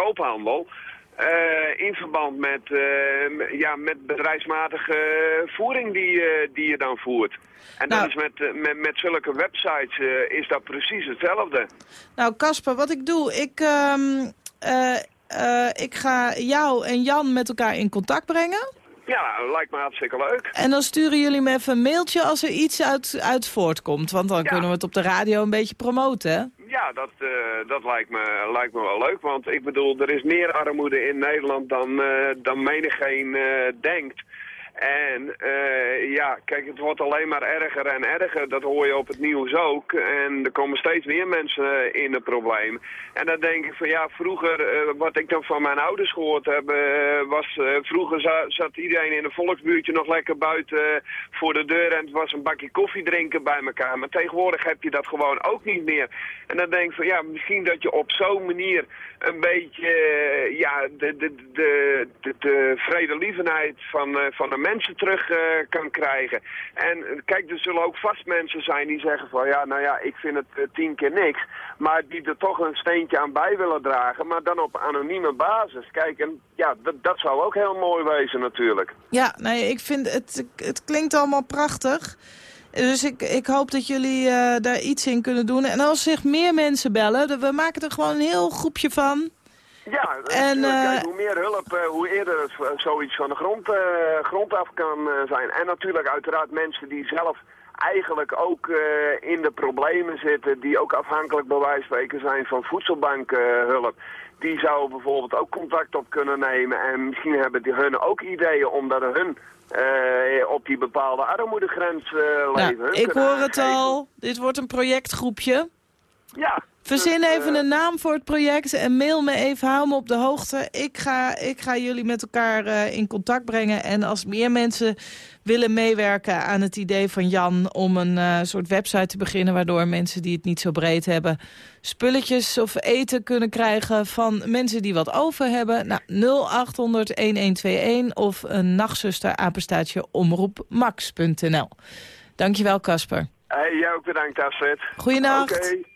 Eh, in verband met, eh, ja, met bedrijfsmatige voering die, eh, die je dan voert. En Nou. dat is met, met, met zulke websites is dat precies hetzelfde. Nou, Casper, wat ik doe, ik, ehm, eh, eh, ik ga jou en Jan met elkaar in contact brengen. Ja, lijkt me hartstikke leuk. En dan sturen jullie me even een mailtje als er iets uit, uit voortkomt. Want dan Ja. kunnen we het op de radio een beetje promoten, hè? Ja, dat, eh, dat lijkt, me, lijkt me wel leuk. Want ik bedoel, er is meer armoede in Nederland dan, eh dan menigeen eh denkt. En eh, ja, kijk, het wordt alleen maar erger en erger. Dat hoor je op het nieuws ook. En er komen steeds meer mensen in de probleem. En dan denk ik van ja, vroeger, eh, wat ik dan van mijn ouders gehoord heb, eh, was eh, vroeger za- zat iedereen in een volksbuurtje nog lekker buiten eh, voor de deur en het was een bakje koffie drinken bij elkaar. Maar tegenwoordig heb je dat gewoon ook niet meer. En dan denk ik van ja, misschien dat je op zo'n manier een beetje eh, ja, de, de, de, de, de van, eh, van de mensen terug eh, kan krijgen. En eh, kijk, er zullen ook vast mensen zijn die zeggen van ja, nou ja, ik vind het eh, tien keer niks. Maar die er toch een steentje aan bij willen dragen, maar dan op anonieme basis. Kijk, en ja, dat, zou ook heel mooi wezen natuurlijk. Ja, nee, ik vind het, het klinkt allemaal prachtig. Dus ik, ik hoop dat jullie daar iets in kunnen doen. En als zich meer mensen bellen, we maken er gewoon een heel groepje van. Ja, En, eh, kijk, hoe meer hulp, eh, hoe eerder het, eh, zoiets van de grond, eh, grond af kan eh, zijn. En natuurlijk uiteraard mensen die zelf eigenlijk ook eh, in de problemen zitten, die ook afhankelijk bij wijze van spreken zijn van voedselbankhulp. die zouden bijvoorbeeld ook contact op kunnen nemen en misschien hebben die hun ook ideeën omdat hun eh, op die bepaalde armoedegrens eh, leven. Nou, Hun ik hoor het al. Dit wordt een projectgroepje. Ja. Verzin dus, even eh, een naam voor het project en mail me even, hou me op de hoogte. Ik ga, ik ga jullie met elkaar eh, in contact brengen. En als meer mensen willen meewerken aan het idee van Jan... om een eh, soort website te beginnen... waardoor mensen die het niet zo breed hebben... spulletjes of eten kunnen krijgen van mensen die wat over hebben. Nou, 0800-1121 of een nachtzuster apenstaatje omroepmax.nl. Dankjewel, Casper. Hey, jij ook bedankt, Astrid. Goeienacht. Oké,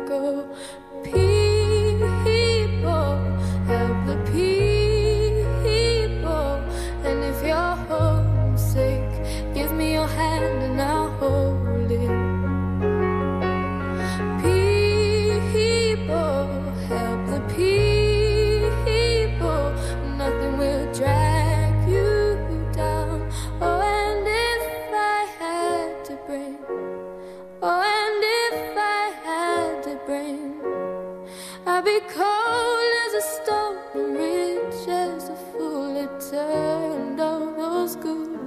cold as a stone and rich as a fool. It turned all those good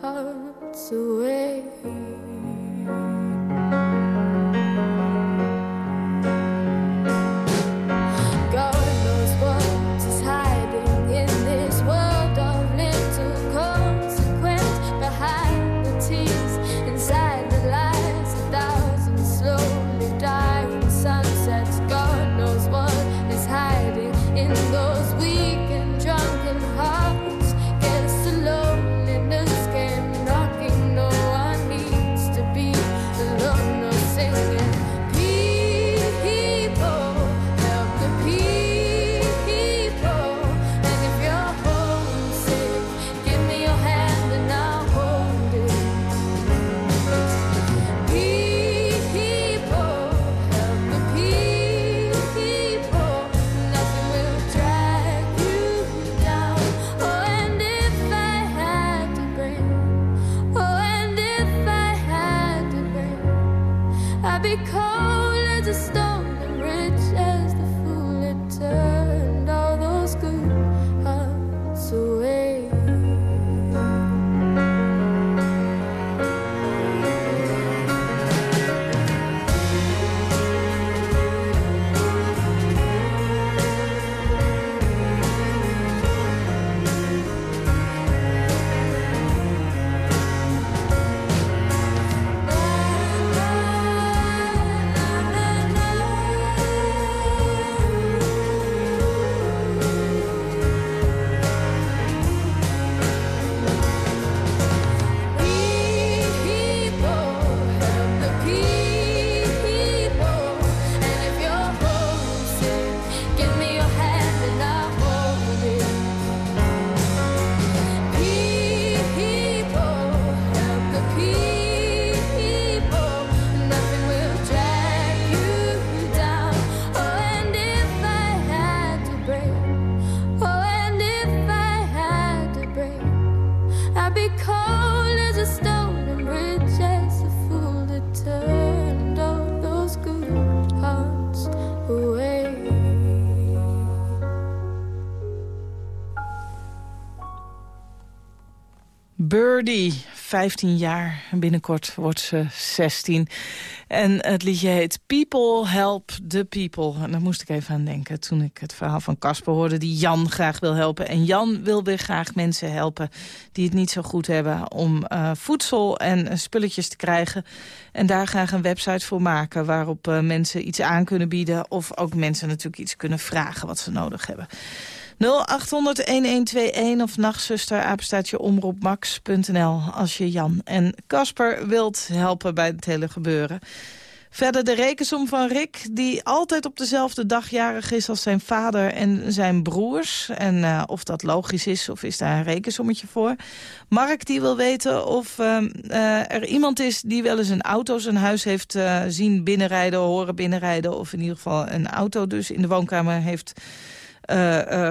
hearts away. Birdie, 15 jaar. En binnenkort wordt ze 16. En het liedje heet People Help the People. En daar moest ik even aan denken toen ik het verhaal van Casper hoorde... die Jan graag wil helpen. En Jan wil weer graag mensen helpen die het niet zo goed hebben... om eh, voedsel en eh, spulletjes te krijgen. En daar graag een website voor maken... waarop eh, mensen iets aan kunnen bieden... of ook mensen natuurlijk iets kunnen vragen wat ze nodig hebben. 0800-1121 of nachtzuster, apenstaatje omroepmax.nl... als je Jan en Casper wilt helpen bij het hele gebeuren. Verder de rekensom van Rick, die altijd op dezelfde dag jarig is... als zijn vader en zijn broers. En eh, of dat logisch is, of is daar een rekensommetje voor. Mark die wil weten of ehm, eh, er iemand is die wel eens een auto zijn huis heeft eh, zien binnenrijden... horen binnenrijden, of in ieder geval een auto dus in de woonkamer heeft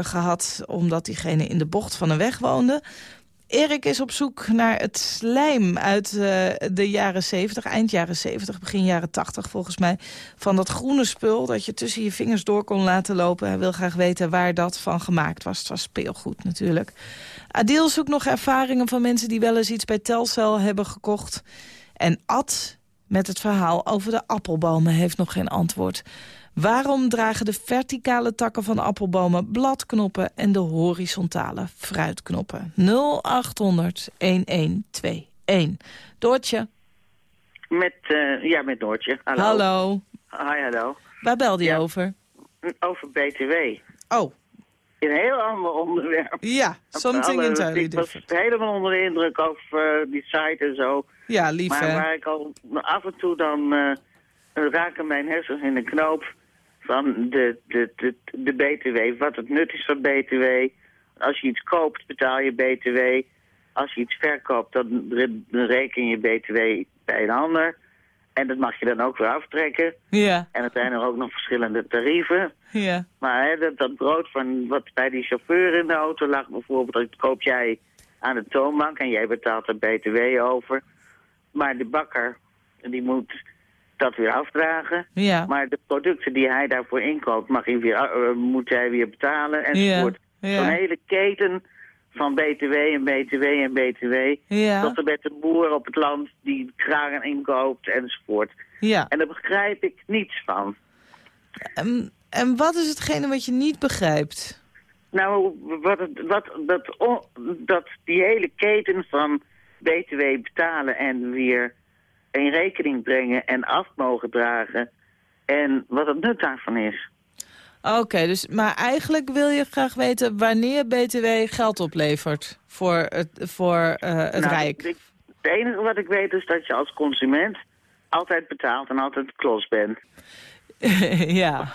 gehad... omdat diegene in de bocht van een weg woonde. Erik is op zoek naar het slijm uit eh, de jaren 70, eind jaren 70, begin jaren 80 volgens mij. Van dat groene spul dat je tussen je vingers door kon laten lopen. Hij wil graag weten waar dat van gemaakt was. Het was speelgoed natuurlijk. Adil zoekt nog ervaringen van mensen die wel eens iets bij Telcel hebben gekocht. En Ad met het verhaal over de appelbomen heeft nog geen antwoord. Waarom dragen de verticale takken van appelbomen bladknoppen en de horizontale fruitknoppen? 0800 1121. Doortje. Met, eh, ja, met Noortje. Hallo. Hallo. Hi, hallo. Waar belde je Ja. over? Over BTW. Oh, Een heel ander onderwerp. ja. Something entirely Ik was helemaal onder de indruk over eh, die site en zo. Ja, lief maar hè? waar ik al af en toe dan eh, raken mijn hersens in de knoop van de, de, de, de BTW. Wat het nut is van BTW. Als je iets koopt, betaal je BTW. Als je iets verkoopt, dan reken je BTW bij een ander. En dat mag je dan ook weer aftrekken. Ja, En er zijn er ook nog verschillende tarieven. ja. Maar hè, dat, dat brood van wat bij die chauffeur in de auto lag bijvoorbeeld, dat koop jij aan de toonbank en jij betaalt er BTW over. Maar de bakker, die moet dat weer afdragen. Ja, Maar de producten die hij daarvoor inkoopt, mag hij weer, eh, moet hij weer betalen enzovoort. ja. Zo'n hele keten van BTW en BTW en BTW. Ja. Tot en met de boer op het land die kragen inkoopt enzovoort. Ja. En daar begrijp ik niets van. En, en wat is hetgene wat je niet begrijpt? Nou, wat, wat, dat, dat die hele keten van BTW betalen en weer in rekening brengen en af mogen dragen. En wat het nut daarvan is. Oké, dus, maar eigenlijk wil je graag weten wanneer BTW geld oplevert voor het, voor, eh, het Nou, Rijk. het enige wat ik weet is dat je als consument altijd betaalt en altijd klos bent. ja.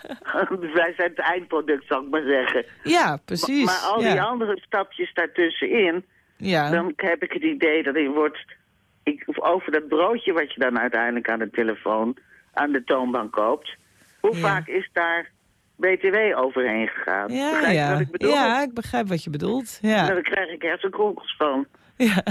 Wij zijn het eindproduct, zou ik maar zeggen. ja, precies. Maar al ja. die andere stapjes daartussenin, Ja. dan heb ik het idee dat je wordt... Ik, of over dat broodje wat je dan uiteindelijk aan de telefoon, aan de toonbank koopt. Hoe Ja. vaak is daar BTW overheen gegaan? ja, Begrijp je ja. wat ik bedoel? ja, ik begrijp wat je bedoelt. Ja. Daar krijg ik hersenkronkels van. ja.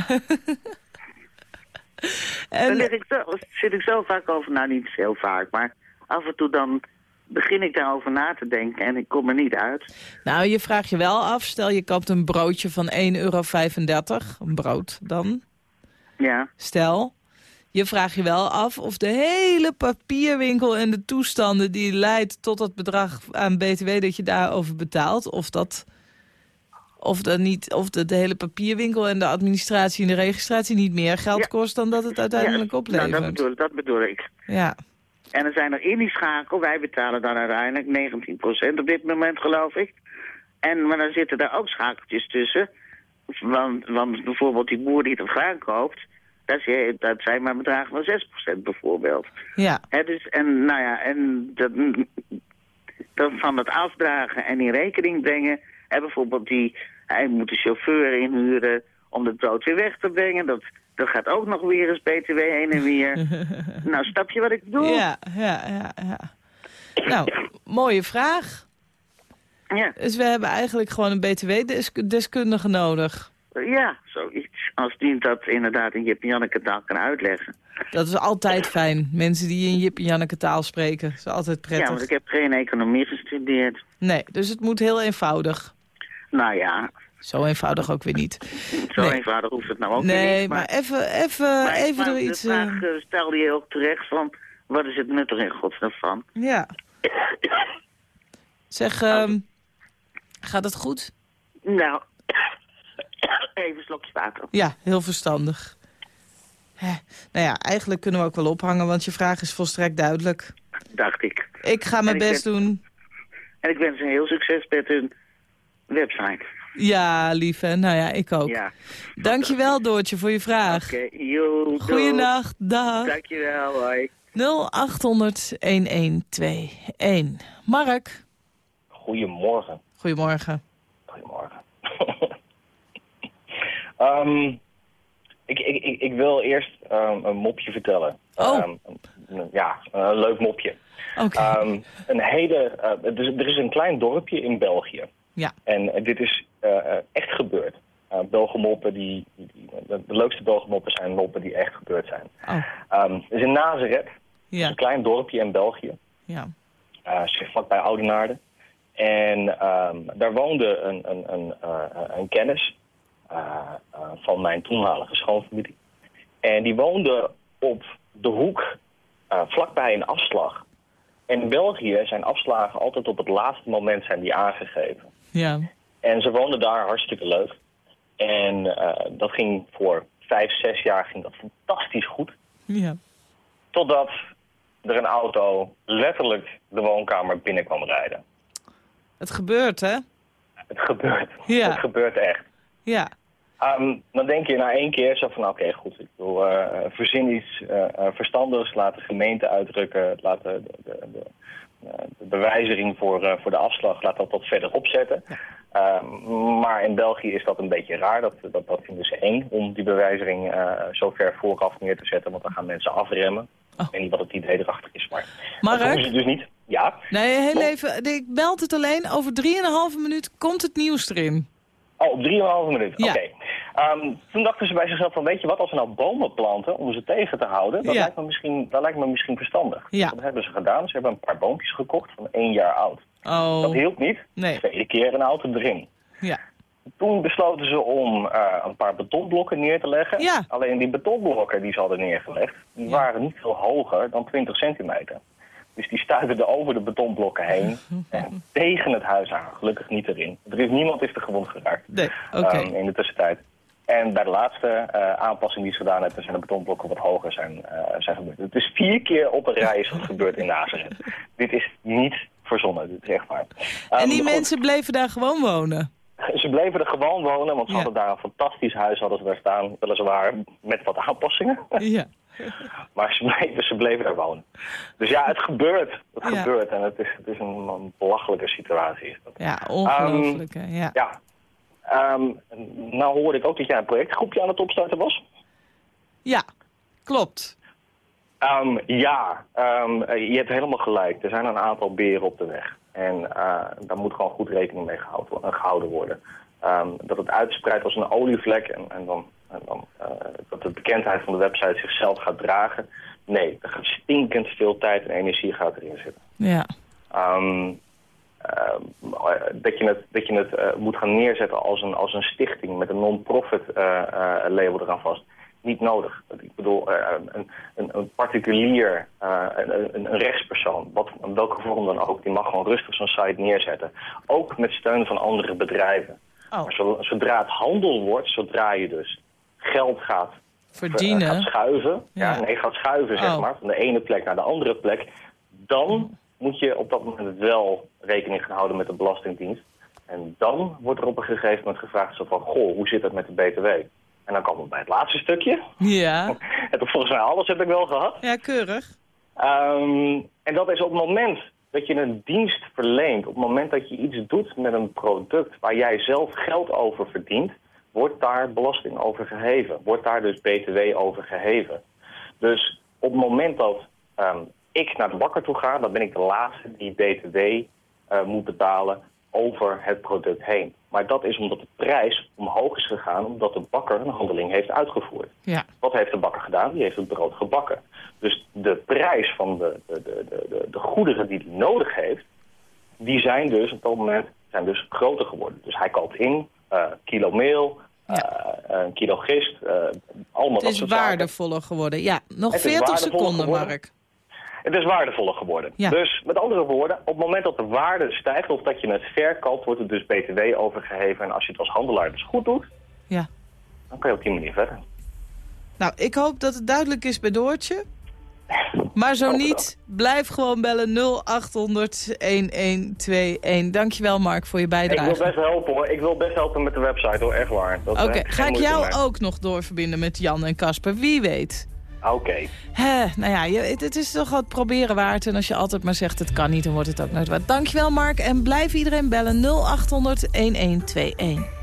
Daar en, lig ik zo, zit ik zo vaak over, nou niet heel vaak, maar af en toe dan begin ik daarover na te denken en ik kom er niet uit. nou, je vraagt je wel af, stel je koopt een broodje van 1,35 euro, een brood dan, Ja, stel. Je vraagt je wel af of de hele papierwinkel en de toestanden die leidt tot dat bedrag aan BTW dat je daarover betaalt, of dat, of dat niet, of de, de hele papierwinkel en de administratie en de registratie niet meer geld Ja. kost dan dat het uiteindelijk ja, oplevert. Nou, dat, bedoel, dat bedoel ik. Ja, En er zijn er in die schakel, wij betalen dan uiteindelijk 19% op dit moment geloof ik. En, maar dan zitten daar ook schakeltjes tussen. Want, want bijvoorbeeld die boer die het graan koopt, dat, is, dat zijn maar bedragen van 6% bijvoorbeeld. ja, dus, en nou ja, en dat, dat van het afdragen en in rekening brengen. En bijvoorbeeld die, hij moet een chauffeur inhuren om het brood weer weg te brengen. Dat, dat gaat ook nog weer eens BTW heen en weer. nou, snap je wat ik bedoel? ja, ja, ja, ja. Nou, mooie vraag. Ja, Dus we hebben eigenlijk gewoon een btw-deskundige nodig. ja, zoiets. Als die dat inderdaad in Jip en Janneke taal kan uitleggen. Dat is altijd fijn. Mensen die in Jip en Janneke taal spreken. Dat is altijd Ja, prettig. want ik heb geen economie gestudeerd. Nee, dus het moet heel eenvoudig. Nou ja, Zo eenvoudig ook weer niet. zo Nee. eenvoudig hoeft het nou ook weer Nee, niet. maar even, even, maar- even maar er de iets... eh, vraag eh, stelde je ook terecht van, wat is het nut er in godsnaam van? ja. Zeg, ehm, gaat het goed? Nou, even een slokje water. Ja, heel verstandig. Hè, Nou ja, eigenlijk kunnen we ook wel ophangen, want je vraag is volstrekt duidelijk. Dacht ik. Ik ga mijn ik best doen. En ik wens een heel succes met hun website. Ja, lieve. Nou ja, ik ook. Ja. Dankjewel, Doortje, voor je vraag. Oké, joe. doei. Goeienacht, dag. Dankjewel, hoi. 0800-1121. Mark, Goedemorgen. goedemorgen. Goedemorgen. Ehm, ik, ik, ik, ik wil eerst ehm, een mopje vertellen. Oh. Ehm, ja, een leuk mopje. Oké. Een hele, eh, er, is, er is een klein dorpje in België. Ja. En eh, dit is eh, echt gebeurd. Uh, Belgemoppen, die, die, de, leukste Belgemoppen zijn moppen die echt gebeurd zijn. Oh, het is in Nazareth. Ja, een klein dorpje in België. ja. vlakbij Oudenaarde. En daar woonde een, een, een, een kennis van mijn toenmalige schoonfamilie. En die woonde op de hoek eh, vlakbij een afslag. En in België zijn afslagen altijd op het laatste moment zijn die aangegeven. Ja, En ze woonden daar hartstikke leuk. En eh, dat ging voor vijf, zes jaar ging dat fantastisch goed. ja. Totdat er een auto letterlijk de woonkamer binnen kwam rijden. Het gebeurt, hè? Het gebeurt. Ja. Het gebeurt echt. Ja, Ehm, dan denk je na één keer zo van, oké, goed, ik wil eh, verzin iets eh, eh, verstandigs, laat de gemeente uitdrukken, laat de, de, de, de, de bewijzering voor, voor de afslag, laat dat wat verder opzetten. Ehm, maar in België is dat een beetje raar, dat, dat, dat vinden ze eng om die bewijzering eh, zo ver vooraf neer te zetten, want dan gaan mensen afremmen. Oh. Ik weet niet wat het idee erachter is, maar Mark? dat doen ze dus niet. Ja, nee, heel even. Ik meld het alleen. Over 3,5 minuut komt het nieuws erin. Oh, op 3,5 minuten. Ja. Oké. Ehm, toen dachten ze bij zichzelf van, weet je wat, als we nou bomen planten om ze tegen te houden, dat, Ja. lijkt, me misschien, dat lijkt me misschien verstandig. Ja. Dat hebben ze gedaan. Ze hebben een paar boompjes gekocht van één jaar oud. Oh, Dat hielp niet. nee. Tweede keer een auto erin. Ja, Toen besloten ze om eh, een paar betonblokken neer te leggen. Ja. Alleen die betonblokken die ze hadden neergelegd, die waren niet veel hoger dan 20 centimeter. Dus die stuiterden over de betonblokken heen en tegen het huis aan. Gelukkig niet erin. Er is niemand is er gewond geraakt Nee, ehm, in de tussentijd. En bij de laatste eh, aanpassing die ze gedaan hebben, zijn de betonblokken wat hoger zijn, eh, zijn gebeurd. Het is vier keer op een rij is dat gebeurd in Nazareth. Dit is niet verzonnen, dit is echt waar. en Ehm, die goed, mensen bleven daar gewoon wonen? Ze bleven er gewoon wonen, want ze Ja. hadden daar een fantastisch huis hadden ze daar staan. Weliswaar met wat aanpassingen. Ja. Maar ze bleven, ze bleven daar wonen. Dus ja, het gebeurt. Het Ja. gebeurt en het is, het is een, een belachelijke situatie. Is dat. Ja, ongelooflijk. hè, ja. Ja. Ehm, nou hoorde ik ook dat jij een projectgroepje aan het opstarten was. ja, klopt. Ehm, ja, ehm, eh, je hebt helemaal gelijk. Er zijn een aantal beren op de weg. En eh, daar moet gewoon goed rekening mee gehouden, eh, gehouden worden. Dat het uitspreidt als een olievlek en, en dan, en dan eh, dat de bekendheid van de website zichzelf gaat dragen. Nee, er gaat stinkend veel tijd en energie gaat erin zitten. Ja. Dat je het, dat je het eh, moet gaan neerzetten als een, als een stichting met een non-profit eh, eh, label eraan vast. Niet nodig. Ik bedoel, een, een, een particulier, een, een, rechtspersoon, wat, in welke vorm dan ook, die mag gewoon rustig zo'n site neerzetten. Ook met steun van andere bedrijven. Oh. Maar zo- zodra het handel wordt, zodra je dus geld gaat Verdienen. gaat schuiven. Ja. Ja. nee, gaat schuiven, zeg Oh. maar, van de ene plek naar de andere plek. Dan moet je op dat moment wel rekening gaan houden met de Belastingdienst. En dan wordt er op een gegeven moment gevraagd zo van, goh, hoe zit het met de BTW? En dan komen we bij het laatste stukje. Ja. Het, volgens mij alles heb ik wel gehad. Ja, keurig. Ehm, en dat is op het moment dat je een dienst verleent, op het moment dat je iets doet met een product waar jij zelf geld over verdient, wordt daar belasting over geheven. Wordt daar dus BTW over geheven. Dus op het moment dat ehm, ik naar de bakker toe ga, dan ben ik de laatste die BTW eh, moet betalen over het product heen. Maar dat is omdat de prijs omhoog is gegaan, omdat de bakker een handeling heeft uitgevoerd. Ja. Wat heeft de bakker gedaan? Die heeft het brood gebakken. Dus de prijs van de, de, de, de, de, de goederen die hij nodig heeft, die zijn dus op dat moment zijn dus groter geworden. Dus hij koopt in eh, kilo meel, eh, een kilo gist, eh, allemaal Het is waardevoller geworden. Ja, nog Het is 40 waardevoller seconden, geworden. Mark. Het is waardevoller geworden. Ja. Dus met andere woorden, op het moment dat de waarde stijgt of dat je het verkoopt, wordt er dus BTW overgeheven. En als je het als handelaar dus goed doet, Ja. dan kan je op die manier verder. Nou, ik hoop dat het duidelijk is bij Doortje. Maar zo niet, blijf gewoon bellen 0800 1121. Dankjewel Mark voor je Ik wil bijdrage. best helpen hoor. Ik wil best helpen met de website hoor, echt waar. Oké, eh, ga ik jou mee. ook nog doorverbinden met Jan en Casper? Wie weet. Oké. Hè, nou ja, het, het is toch wat proberen waard. En als je altijd maar zegt het kan niet, dan wordt het ook nooit wat. Dankjewel Mark en blijf iedereen bellen 0800 1121.